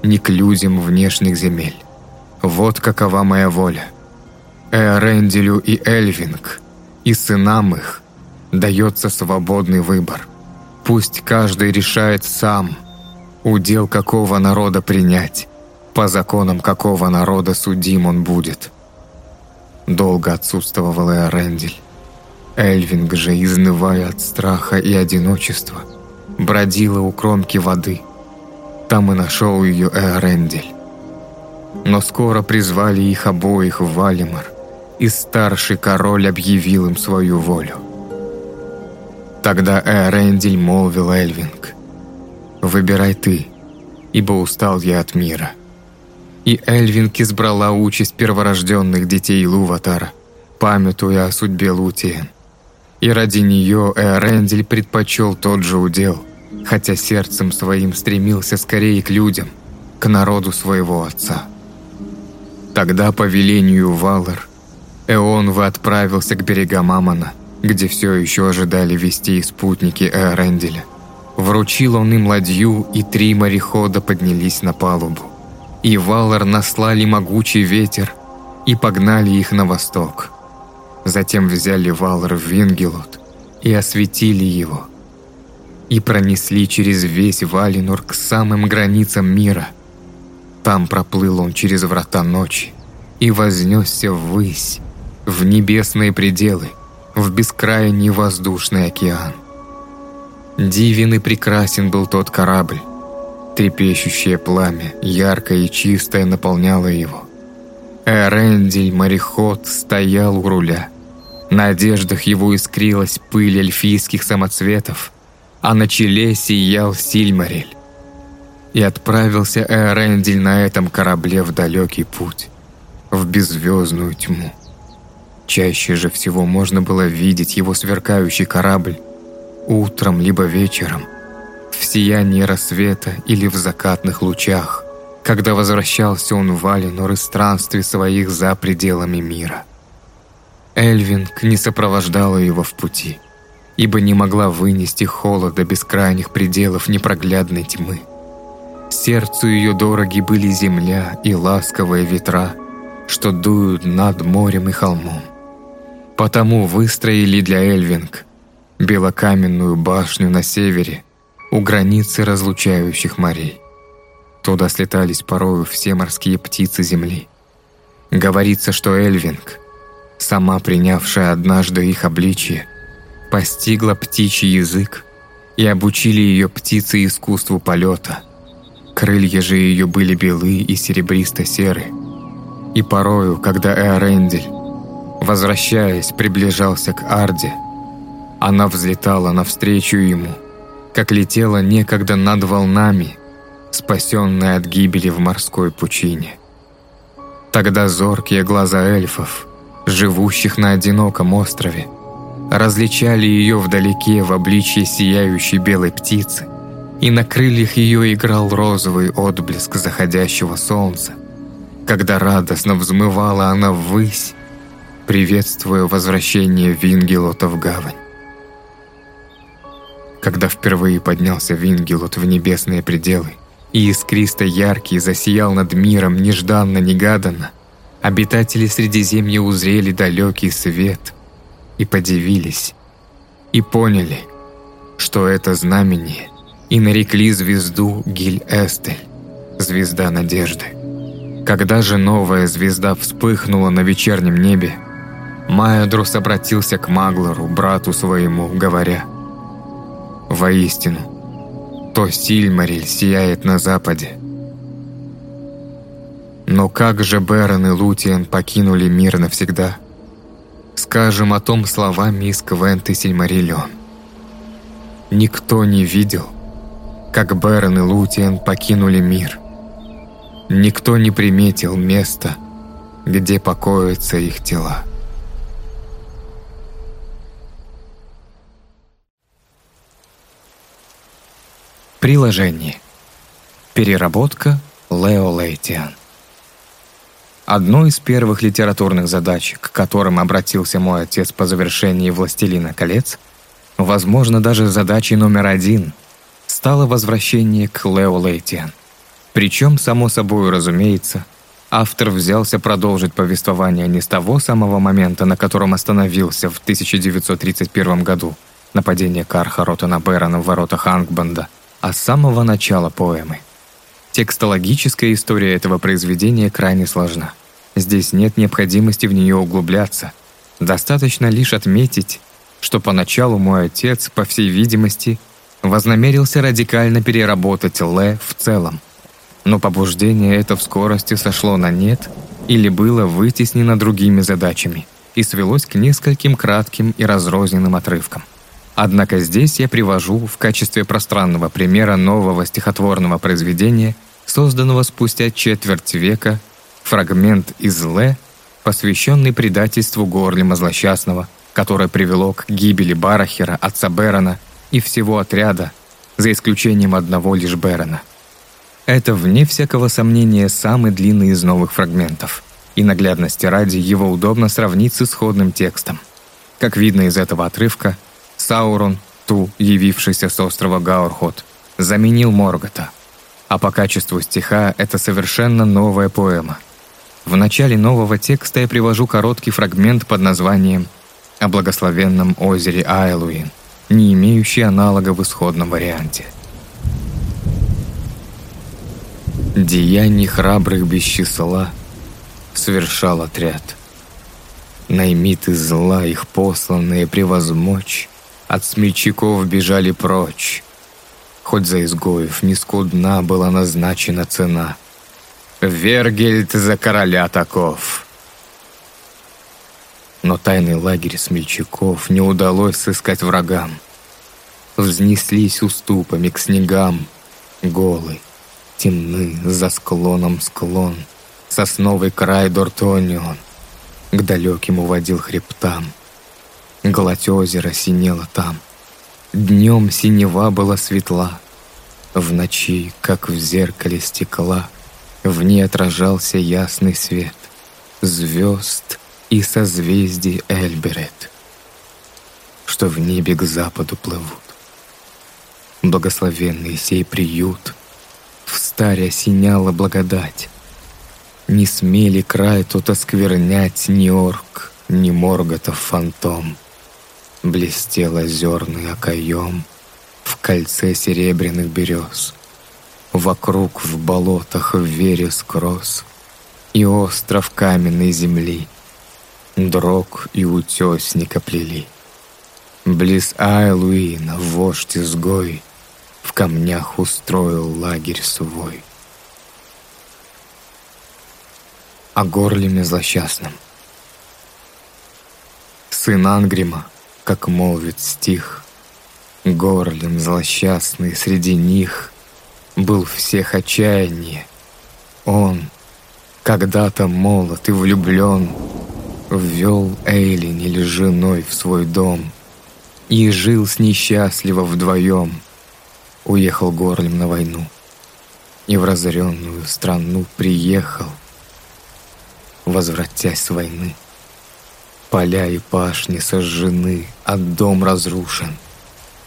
ни к людям внешних земель. Вот какова моя воля. Эоренделю и Эльвинг, и сынам их, дается свободный выбор. Пусть каждый решает сам, удел какого народа принять, по законам какого народа судим он будет. Долго отсутствовала и Рендель. Эльвинг же, изнывая от страха и одиночества, бродила у кромки воды. Там и нашел ее Эорендель. Но скоро призвали их обоих в Валимар, и старший король объявил им свою волю. Тогда Эорендель молвил Эльвинг, «Выбирай ты, ибо устал я от мира» и Эльвинг избрала участь перворожденных детей Луватара, памятуя о судьбе Лутиен. И ради нее Эрендель предпочел тот же удел, хотя сердцем своим стремился скорее к людям, к народу своего отца. Тогда по велению Валар Эонвы отправился к берегам Амана, где все еще ожидали вести спутники Эренделя. Вручил он им ладью, и три морехода поднялись на палубу и Валар наслали могучий ветер и погнали их на восток. Затем взяли Валар в Вингелот и осветили его. И пронесли через весь Валинур к самым границам мира. Там проплыл он через врата ночи и вознесся ввысь, в небесные пределы, в бескрайний воздушный океан. Дивен и прекрасен был тот корабль, Трепещущее пламя, яркое и чистое, наполняло его. Эрендель, мореход, стоял у руля. На одеждах его искрилась пыль эльфийских самоцветов, а на челе сиял Сильмарель. И отправился Эрендель на этом корабле в далекий путь, в беззвездную тьму. Чаще же всего можно было видеть его сверкающий корабль утром либо вечером – в сиянии рассвета или в закатных лучах, когда возвращался он в Валинор из странствий своих за пределами мира. Эльвинг не сопровождала его в пути, ибо не могла вынести холода бескрайних пределов непроглядной тьмы. Сердцу ее дороги были земля и ласковые ветра, что дуют над морем и холмом. Потому выстроили для Эльвинг белокаменную башню на севере у границы разлучающих морей. Туда слетались порою все морские птицы земли. Говорится, что Эльвинг, сама принявшая однажды их обличие, постигла птичий язык и обучили ее птицы искусству полета. Крылья же ее были белые и серебристо-серые. И порою, когда Эорендель, возвращаясь, приближался к Арде, она взлетала навстречу ему – как летела некогда над волнами, спасенная от гибели в морской пучине. Тогда зоркие глаза эльфов, живущих на одиноком острове, различали ее вдалеке в обличье сияющей белой птицы, и на крыльях ее играл розовый отблеск заходящего солнца, когда радостно взмывала она ввысь, приветствуя возвращение Вингелота в гавань. Когда впервые поднялся Вингелот в небесные пределы, и искристо яркий засиял над миром нежданно-негаданно, обитатели Средиземья узрели далекий свет и подивились, и поняли, что это знамение, и нарекли звезду Гиль-Эстель, звезда надежды. Когда же новая звезда вспыхнула на вечернем небе, Майодрус обратился к Маглору, брату своему, говоря, «Воистину, то Сильмариль сияет на западе, но как же Берон и Лутиен покинули мир навсегда? Скажем о том словами из Квенты Сильмариллион. Никто не видел, как Берон и Лутиен покинули мир. Никто не приметил места, где покоятся их тела. Приложение. Переработка Лео Лейтиан. Одной из первых литературных задач, к которым обратился мой отец по завершении «Властелина колец», возможно, даже задачей номер один, стало возвращение к Лео Лейтиан. Причем, само собой разумеется, автор взялся продолжить повествование не с того самого момента, на котором остановился в 1931 году, нападение Карха на Бэрона в воротах Ангбанда, а с самого начала поэмы. Текстологическая история этого произведения крайне сложна. Здесь нет необходимости в нее углубляться. Достаточно лишь отметить, что поначалу мой отец, по всей видимости, вознамерился радикально переработать Ле в целом. Но побуждение это в скорости сошло на нет или было вытеснено другими задачами и свелось к нескольким кратким и разрозненным отрывкам. Однако здесь я привожу в качестве пространного примера нового стихотворного произведения, созданного спустя четверть века фрагмент из Ле, посвященный предательству Горлема Злосчастного, которое привело к гибели Барахера, отца Берона и всего отряда, за исключением одного лишь Берона. Это, вне всякого сомнения, самый длинный из новых фрагментов, и наглядности ради его удобно сравнить с исходным текстом. Как видно из этого отрывка, Саурон, Ту, явившийся с острова Гаурхот, заменил Моргота. А по качеству стиха это совершенно новая поэма – в начале нового текста я привожу короткий фрагмент под названием «О благословенном озере Айлуин», не имеющий аналога в исходном варианте. Деяний храбрых без числа совершал отряд. Наймиты зла их посланные превозмочь, от смельчаков бежали прочь. Хоть за изгоев нескудна была назначена цена — Вергельд за короля таков. Но тайный лагерь смельчаков не удалось сыскать врагам. Взнеслись уступами к снегам, голый, темны за склоном склон, сосновый край Дортонион, к далеким уводил хребтам. Гладь озера синела там, днем синева была светла, в ночи, как в зеркале стекла — в ней отражался ясный свет звезд и созвездий Эльберет, что в небе к западу плывут. Благословенный сей приют в старе осеняла благодать. Не смели край тут осквернять ни орк, ни морготов фантом. Блестел озерный окоем в кольце серебряных берез — Вокруг в болотах вереск рос, И остров каменной земли, Дрог и утесника плели. Близ Айлуина вождь изгой В камнях устроил лагерь свой. О горлеме злосчастном. Сын Ангрима, как молвит стих, Горлем злосчастный среди них — был всех отчаяние. Он, когда-то молод и влюблен, ввел Эйлин женой в свой дом и жил с несчастливо вдвоем. Уехал горлем на войну и в разоренную страну приехал, возвратясь с войны. Поля и пашни сожжены, а дом разрушен,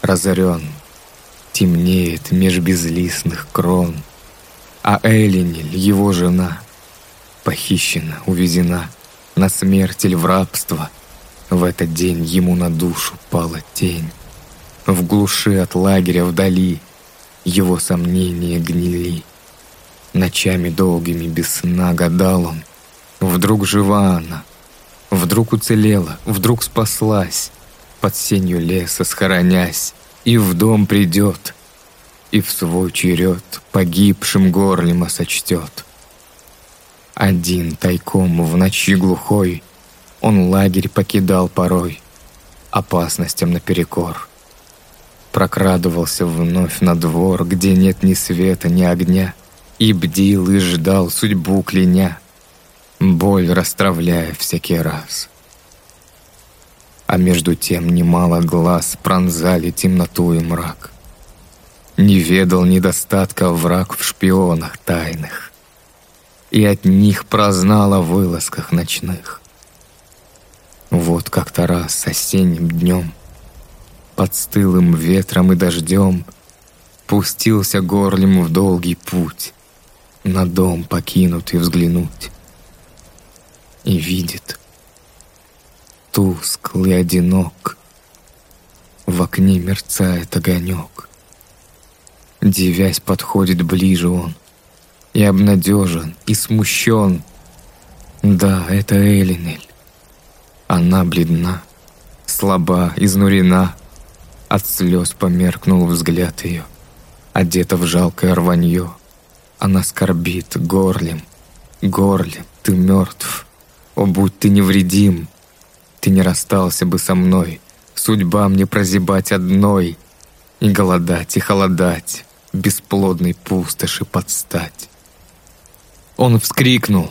разорен, темнеет меж безлистных крон. А Элинель, его жена, похищена, увезена на смерть или в рабство. В этот день ему на душу пала тень. В глуши от лагеря вдали его сомнения гнили. Ночами долгими без сна гадал он. Вдруг жива она, вдруг уцелела, вдруг спаслась, под сенью леса схоронясь, и в дом придет, и в свой черед погибшим горлема сочтет. Один тайком в ночи глухой он лагерь покидал порой, опасностям наперекор. Прокрадывался вновь на двор, где нет ни света, ни огня — и бдил и ждал судьбу кляня, боль расстравляя всякий раз. А между тем немало глаз пронзали темноту и мрак. Не ведал недостатка враг в шпионах тайных, и от них прознал о вылазках ночных. Вот как-то раз осенним днем, под стылым ветром и дождем, пустился горлем в долгий путь, на дом покинутый взглянуть. И видит, тусклый одинок, в окне мерцает огонек. Девясь подходит ближе он, и обнадежен, и смущен. Да, это Элинель. Она бледна, слаба, изнурена. От слез померкнул взгляд ее, одета в жалкое рванье. Она скорбит горлем, горлем, ты мертв. О, будь ты невредим, ты не расстался бы со мной. Судьба мне прозябать одной и голодать, и холодать, бесплодной пустоши подстать. Он вскрикнул.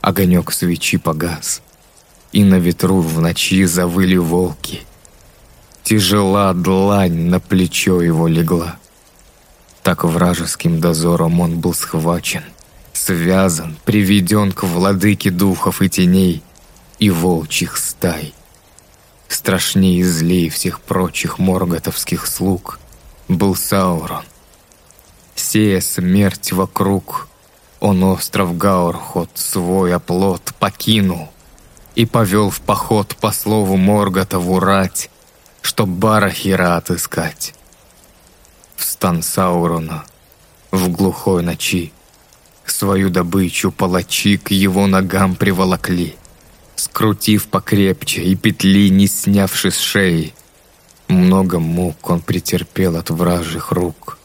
Огонек свечи погас, и на ветру в ночи завыли волки. Тяжела длань на плечо его легла. Так вражеским дозором он был схвачен, связан, приведен к владыке духов и теней и волчьих стай. Страшнее и злее всех прочих морготовских слуг был Саурон. Сея смерть вокруг, он остров Гаурхот, свой оплот, покинул и повел в поход по слову Морготову рать, чтоб Барахира отыскать в стан Саурона в глухой ночи. Свою добычу палачи к его ногам приволокли, скрутив покрепче и петли не снявши с шеи. Много мук он претерпел от вражьих рук,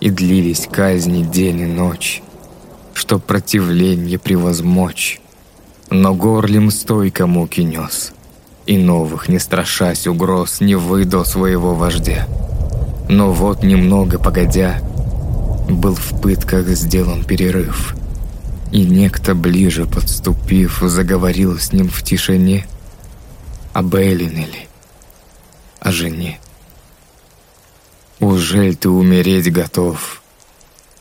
и длились казни день и ночь, чтоб противление превозмочь. Но горлем стойко муки нес, и новых, не страшась угроз, не выдал своего вождя. Но вот немного погодя, был в пытках сделан перерыв. И некто ближе подступив, заговорил с ним в тишине об Эллинеле, о жене. Ужель ты умереть готов,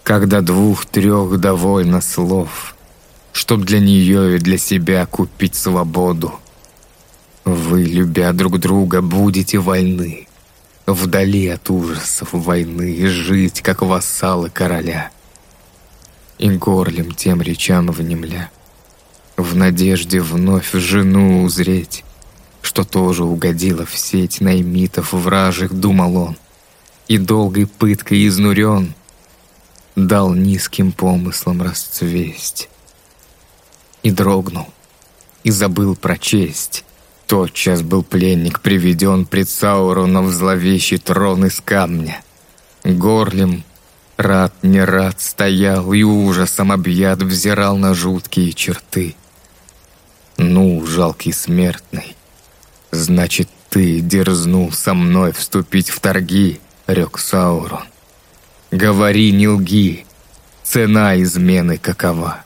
когда двух-трех довольно слов, чтоб для нее и для себя купить свободу? Вы, любя друг друга, будете вольны вдали от ужасов войны и жить, как вассалы короля. И горлем тем речам внемля, в надежде вновь жену узреть, что тоже угодила в сеть наймитов вражих, думал он, и долгой пыткой изнурен, дал низким помыслам расцвесть. И дрогнул, и забыл про честь, Тотчас был пленник приведен пред Сауроном в зловещий трон из камня. Горлем, рад не рад, стоял и ужасом объят взирал на жуткие черты. «Ну, жалкий смертный, значит, ты дерзнул со мной вступить в торги», — рек Саурон. говори, не лги, цена измены какова.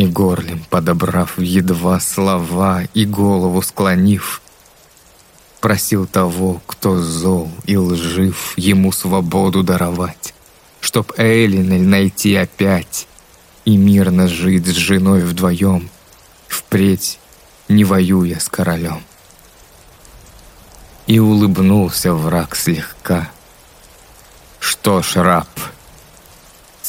И горлем подобрав едва слова и голову склонив, Просил того, кто зол и лжив, ему свободу даровать, Чтоб Элинель найти опять и мирно жить с женой вдвоем, Впредь не воюя с королем. И улыбнулся враг слегка. Что ж, раб,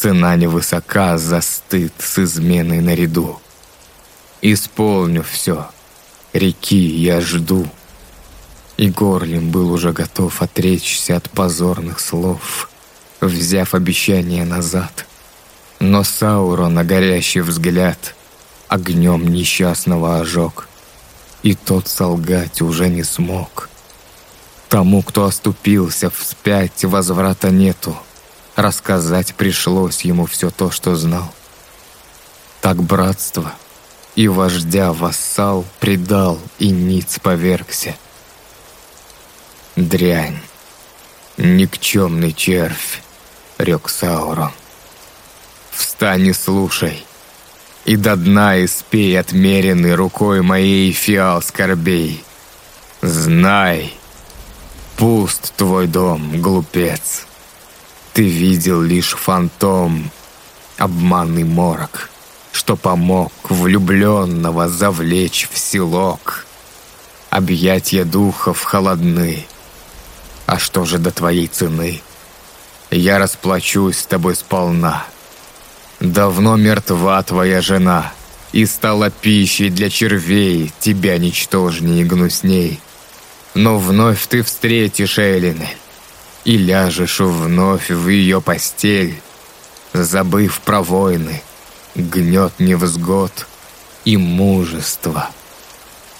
цена невысока за стыд с изменой наряду. Исполню все, реки я жду — и Горлин был уже готов отречься от позорных слов, взяв обещание назад. Но Саурона горящий взгляд огнем несчастного ожог, и тот солгать уже не смог. Тому, кто оступился вспять, возврата нету. Рассказать пришлось ему все то, что знал. Так братство и вождя вассал предал, и ниц повергся — Дрянь. Никчемный червь, рек Саурон. Встань и слушай, и до дна испей отмеренный рукой моей фиал скорбей. Знай, пуст твой дом, глупец. Ты видел лишь фантом, обманный морок, что помог влюбленного завлечь в селок. Объятья духов холодны, а что же до твоей цены? Я расплачусь с тобой сполна. Давно мертва твоя жена, и стала пищей для червей, тебя ничтожней и гнусней. Но вновь ты встретишь Элины, и ляжешь вновь в ее постель, забыв про войны, гнет невзгод и мужество.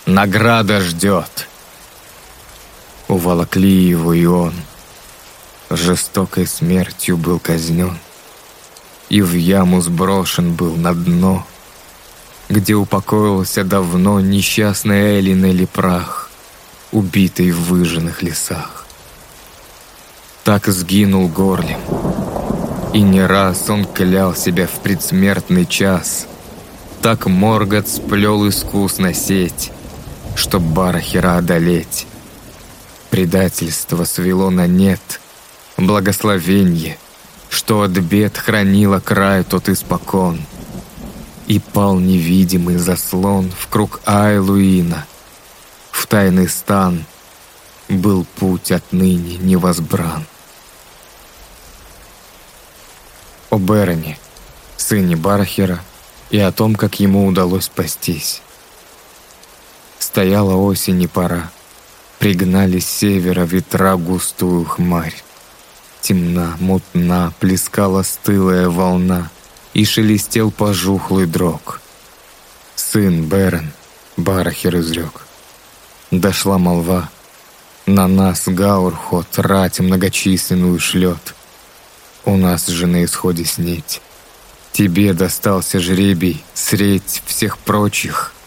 Награда ждет — Уволокли его, и он жестокой смертью был казнен, и в яму сброшен был на дно, где упокоился давно несчастный Эллин или прах, убитый в выжженных лесах. Так сгинул горлем, и не раз он клял себя в предсмертный час. Так Моргот сплел искусно сеть, чтоб Барахера одолеть. Предательство свело на нет благословенье, Что от бед хранило край тот испокон. И пал невидимый заслон в круг Айлуина. В тайный стан был путь отныне невозбран. О Бероне, сыне Барахера, и о том, как ему удалось спастись. Стояла осень и пора. Пригнали с севера ветра густую хмарь. Темна, мутна, плескала стылая волна, И шелестел пожухлый дрог. Сын Берен, Барахер изрек. Дошла молва, на нас Гаурхот рать многочисленную шлет. У нас же на исходе снеть. Тебе достался жребий средь всех прочих —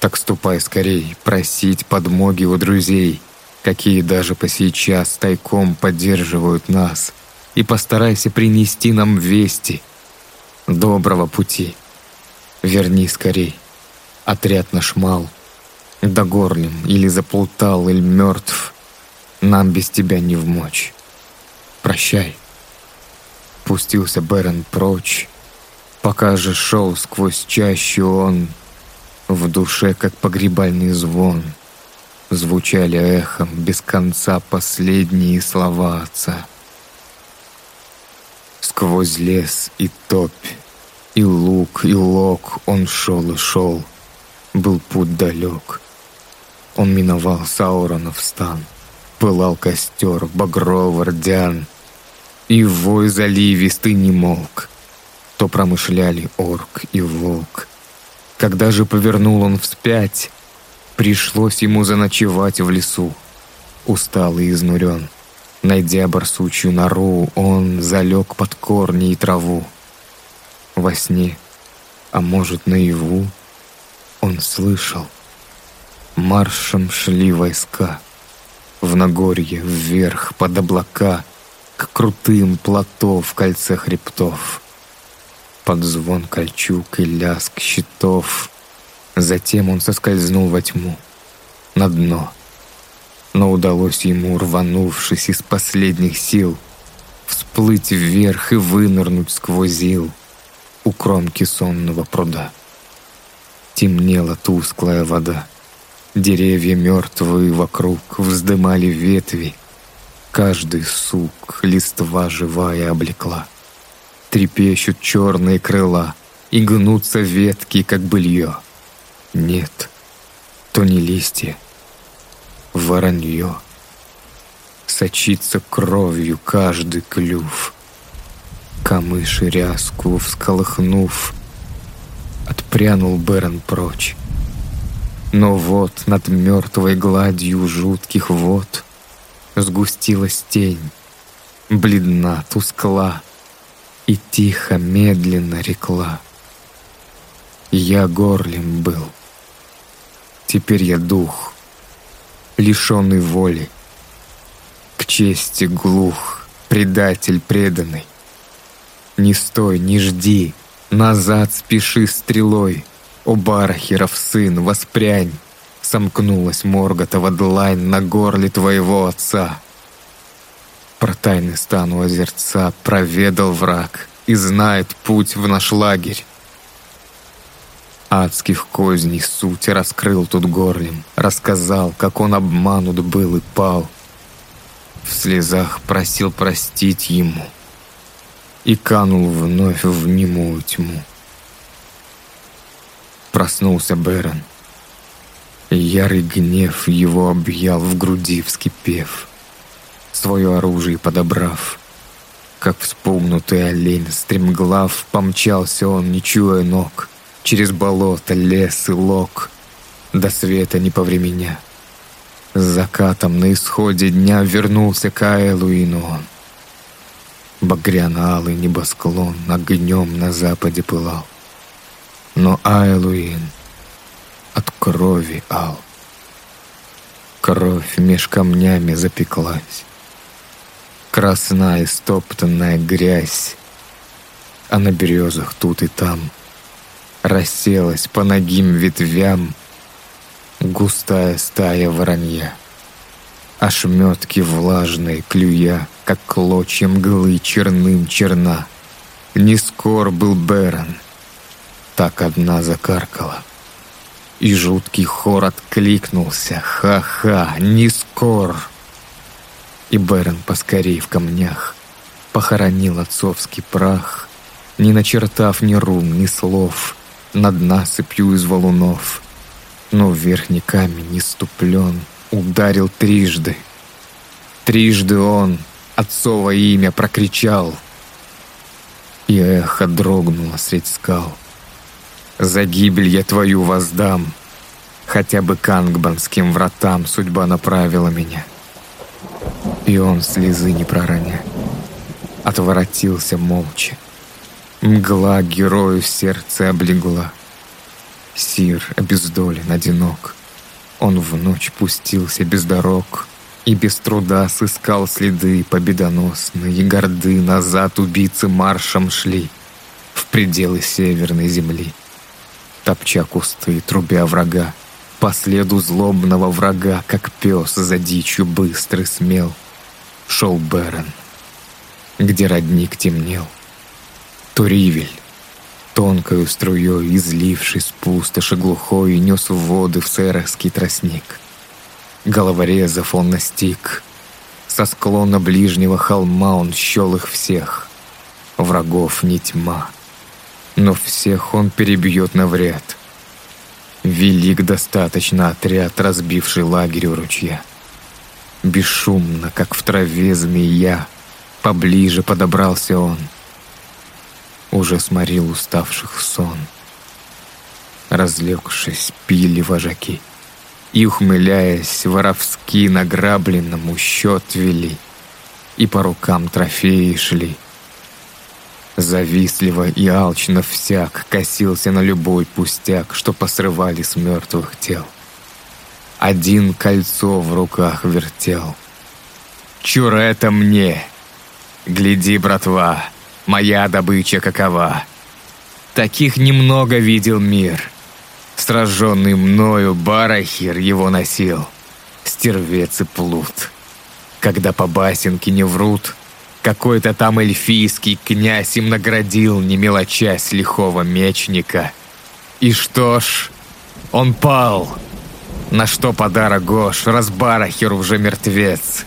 так ступай скорей, просить подмоги у друзей, какие даже по сейчас тайком поддерживают нас, и постарайся принести нам вести. Доброго пути. Верни скорей. Отряд наш мал. Да горлем или заплутал, или мертв. Нам без тебя не в мочь. Прощай. Пустился Берен прочь. Пока же шел сквозь чащу он, в душе, как погребальный звон, звучали эхом без конца последние слова отца. Сквозь лес и топь, и лук, и лог он шел и шел. Был путь далек. Он миновал Сауронов стан. Пылал костер, багров, рдян. И вой заливистый не молк. То промышляли орк и волк, когда же повернул он вспять, пришлось ему заночевать в лесу. Усталый и изнурен, найдя барсучью нору, он залег под корни и траву. Во сне, а может наяву, он слышал. Маршем шли войска. В Нагорье, вверх, под облака, к крутым плато в кольце хребтов. Под звон кольчуг и ляск щитов. Затем он соскользнул во тьму, на дно. Но удалось ему, рванувшись из последних сил, всплыть вверх и вынырнуть сквозь ил у кромки сонного пруда. Темнела тусклая вода. Деревья мертвые вокруг вздымали ветви. Каждый сук листва живая облекла. Трепещут черные крыла и гнутся ветки, как былье. Нет, то не листья, воронье. Сочится кровью каждый клюв. Камыши ряску всколыхнув, Отпрянул Бэрон прочь. Но вот над мертвой гладью жутких вод Сгустилась тень, бледна, тускла И тихо, медленно рекла. Я горлем был, теперь я дух, Лишенный воли, к чести глух, Предатель преданный. Не стой, не жди, назад спеши стрелой, О, Барахеров сын, воспрянь! Сомкнулась Морготова длань на горле твоего отца. Про тайный стан у озерца проведал враг И знает путь в наш лагерь. Адских козней суть раскрыл тут горлем, Рассказал, как он обманут был и пал. В слезах просил простить ему И канул вновь в немую тьму. Проснулся Бэрон. Ярый гнев его объял в груди, вскипев, Свое оружие подобрав. Как вспугнутый олень, стремглав, Помчался он, не чуя ног, Через болото, лес и лог, До света не повременя. С закатом на исходе дня Вернулся к Айлуину он. Багряно-алый небосклон Огнем на западе пылал. Но Айлуин от крови ал. Кровь меж камнями запеклась. Красная стоптанная грязь, А на березах тут и там Расселась по ногим ветвям Густая стая воронья. Ошметки влажные, клюя, Как клочья мглы черным черна. Не скор был Берон — так одна закаркала. И жуткий хор откликнулся. Ха-ха, не скор. И Берн поскорей в камнях Похоронил отцовский прах, Не начертав ни рун, ни слов Над насыпью из валунов. Но верхний камень иступлен Ударил трижды. Трижды он отцово имя прокричал, И эхо дрогнуло средь скал. За гибель я твою воздам. Хотя бы к ангбанским вратам судьба направила меня. И он слезы не пророня. Отворотился молча. Мгла герою сердце облегла. Сир обездолен, одинок. Он в ночь пустился без дорог И без труда сыскал следы победоносные горды назад убийцы маршем шли В пределы северной земли топча кусты, трубя врага, по следу злобного врага, как пес за дичью быстрый смел, шел Берон, где родник темнел. То Ривель, тонкою струей, излившись с пустоши глухой, нес в воды в сэрохский тростник. Головорезов он настиг. Со склона ближнего холма он щел их всех. Врагов не тьма, но всех он перебьет навряд. Велик достаточно отряд, разбивший лагерь у ручья. Бесшумно, как в траве змея, поближе подобрался он. Уже сморил уставших сон. Разлегшись, пили вожаки. И, ухмыляясь, воровски награбленному счет вели. И по рукам трофеи шли — Завистливо и алчно всяк косился на любой пустяк, что посрывали с мертвых тел. Один кольцо в руках вертел. «Чур это мне! Гляди, братва, моя добыча какова. Таких немного видел мир. Сраженный мною Барахир его носил. Стервец и плут. Когда по басенке не врут, какой-то там эльфийский князь им наградил, не мелочась лихого мечника. И что ж, он пал. На что подарок Гош, Разбарахер уже мертвец.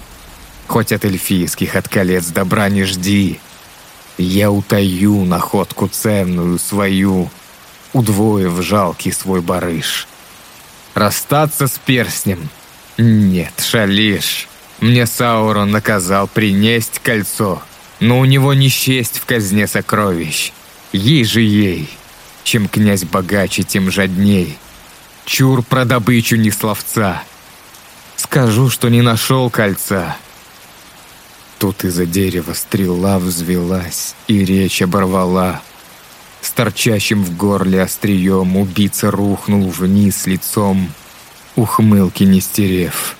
Хоть от эльфийских от колец добра не жди. Я утаю находку ценную свою, удвоив жалкий свой барыш. Расстаться с перстнем? Нет, шалишь. Мне Саурон наказал принесть кольцо, но у него не счесть в казне сокровищ. Ей же ей. Чем князь богаче, тем жадней. Чур про добычу ни словца. Скажу, что не нашел кольца. Тут из-за дерева стрела взвелась и речь оборвала. С торчащим в горле острием убийца рухнул вниз лицом, ухмылки не стерев.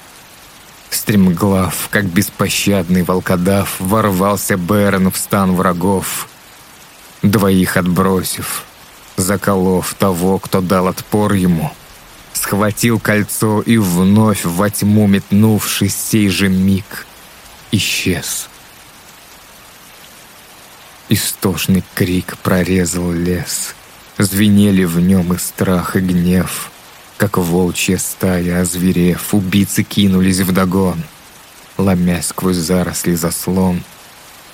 Стремглав, как беспощадный волкодав, ворвался Бэрон в стан врагов. Двоих отбросив, заколов того, кто дал отпор ему, схватил кольцо и вновь во тьму метнувшись сей же миг, исчез. Истошный крик прорезал лес, звенели в нем и страх, и гнев — как волчья стая, озверев, убийцы кинулись вдогон, ломясь сквозь заросли заслон,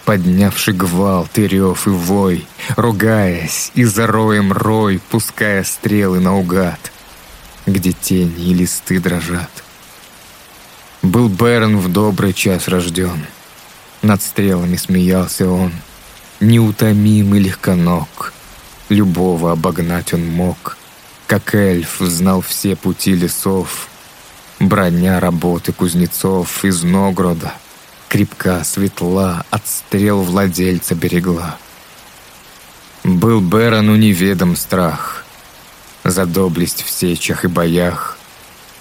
поднявший гвалт и рев и вой, ругаясь и за роем рой, пуская стрелы наугад, где тени и листы дрожат. Был Бэрон в добрый час рожден, над стрелами смеялся он, неутомим и легконог, любого обогнать он мог — как эльф знал все пути лесов, Броня работы кузнецов из Ногрода, Крепка, светла, от стрел владельца берегла. Был Берону неведом страх. За доблесть в сечах и боях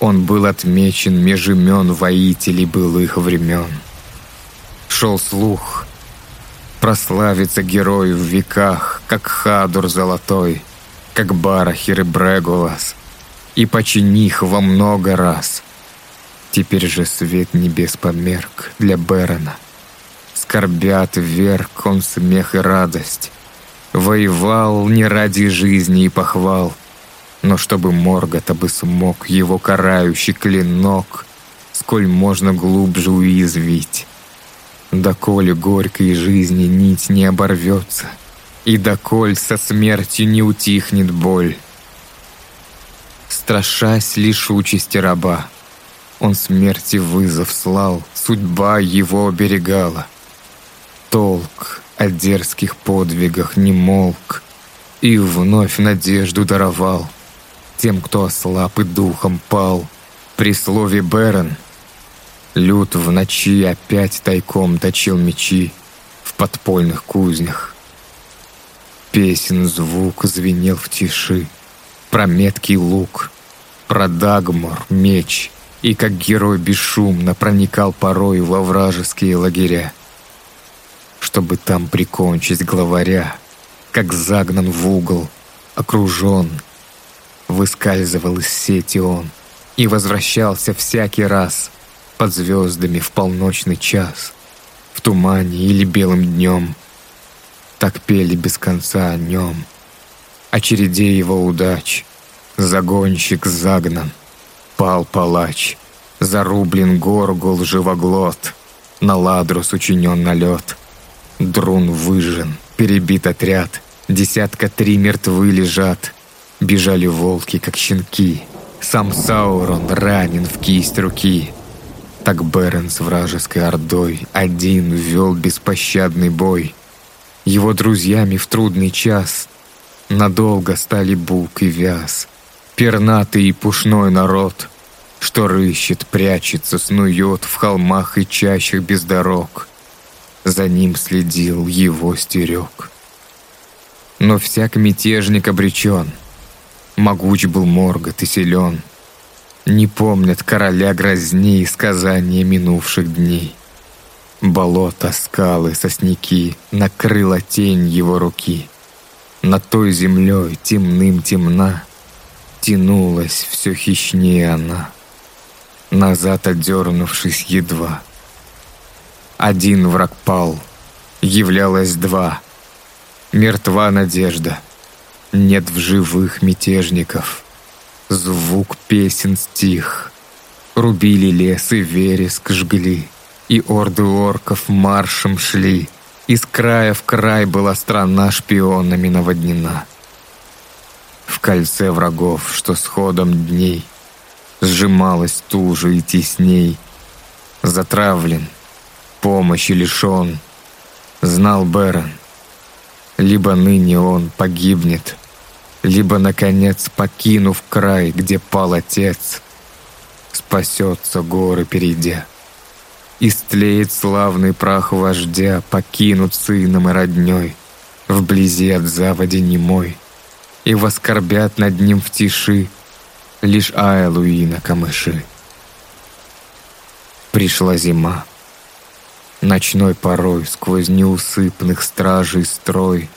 Он был отмечен меж имен воителей былых времен. Шел слух, прославится герой в веках, Как Хадур золотой — как Барахир и Бреголас, и почини их во много раз. Теперь же свет небес померк для Берона. Скорбят вверх он смех и радость. Воевал не ради жизни и похвал, но чтобы Моргота бы смог его карающий клинок, сколь можно глубже уязвить. Доколе горькой жизни нить не оборвется — и доколь со смертью не утихнет боль. Страшась лишь участи раба, он смерти вызов слал, судьба его оберегала. Толк о дерзких подвигах не молк, и вновь надежду даровал тем, кто ослаб и духом пал. При слове «Берон» Люд в ночи опять тайком точил мечи в подпольных кузнях. Песен звук звенел в тиши, про меткий лук, про Дагмор, меч, и как герой бесшумно проникал порой во вражеские лагеря, чтобы там прикончить главаря, как загнан в угол, окружен, выскальзывал из сети он и возвращался всякий раз под звездами в полночный час, в тумане или белым днем — так пели без конца о нем, о череде его удач. Загонщик загнан, пал палач, зарублен горгул живоглот, на ладрус учинен налет. Друн выжжен, перебит отряд, десятка три мертвы лежат. Бежали волки, как щенки, сам Саурон ранен в кисть руки. Так Берен с вражеской ордой один вел беспощадный бой. Его друзьями в трудный час Надолго стали бук и вяз, Пернатый и пушной народ, Что рыщет, прячется, снует В холмах и чащах без дорог. За ним следил, его стерег. Но всяк мятежник обречен, Могуч был Моргот и силен, Не помнят короля грозней Сказания минувших дней. Болото, скалы, сосняки Накрыла тень его руки. Над той землей темным темна Тянулась все хищнее она, Назад отдернувшись едва. Один враг пал, являлось два. Мертва надежда, нет в живых мятежников. Звук песен стих, рубили лес и вереск жгли — и орды орков маршем шли. Из края в край была страна шпионами наводнена. В кольце врагов, что с ходом дней Сжималась туже и тесней. Затравлен, помощи лишен, Знал Берон, либо ныне он погибнет, Либо, наконец, покинув край, где пал отец, Спасется горы перейдя. Истлеет славный прах вождя, покинут сыном и роднёй, Вблизи от заводи немой, И воскорбят над ним в тиши Лишь Айлуи на камыши. Пришла зима. Ночной порой сквозь неусыпных стражей строй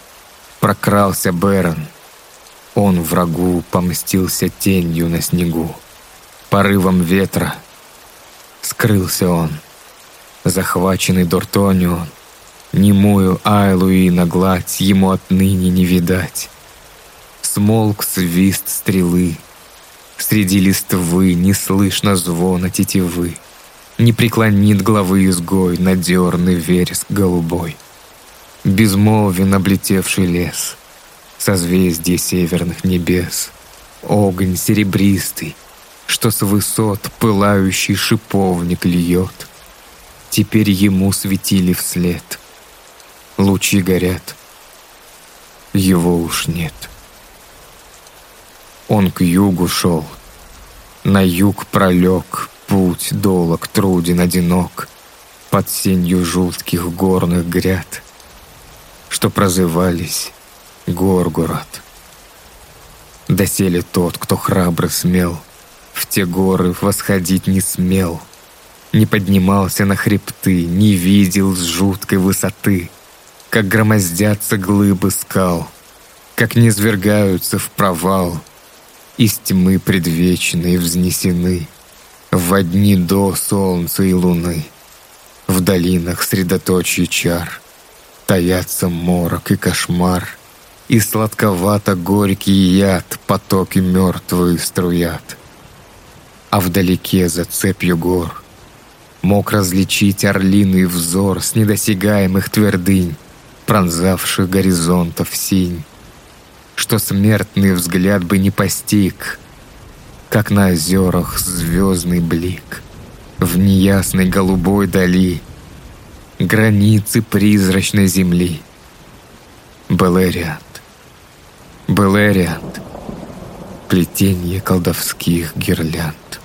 Прокрался Берон. Он врагу помстился тенью на снегу. Порывом ветра скрылся он — захваченный Дортонион. Немую Айлуи на гладь ему отныне не видать. Смолк свист стрелы, Среди листвы не слышно звона тетивы. Не преклонит главы изгой надерный вереск голубой. Безмолвен облетевший лес, Созвездие северных небес, Огонь серебристый, что с высот пылающий шиповник льет — Теперь ему светили вслед. Лучи горят. Его уж нет. Он к югу шел. На юг пролег путь долог, труден, одинок, Под сенью жутких горных гряд, Что прозывались Горгород. Доселе тот, кто храбро смел, В те горы восходить не смел — не поднимался на хребты, не видел с жуткой высоты, как громоздятся глыбы скал, как низвергаются в провал, из тьмы предвечные взнесены в дни до солнца и луны. В долинах средоточий чар таятся морок и кошмар, и сладковато-горький яд потоки мертвые струят. А вдалеке за цепью гор мог различить орлиный взор с недосягаемых твердынь, пронзавших горизонтов синь, что смертный взгляд бы не постиг, как на озерах звездный блик, в неясной голубой дали границы призрачной земли. Белериант, Белериант, плетение колдовских гирлянд.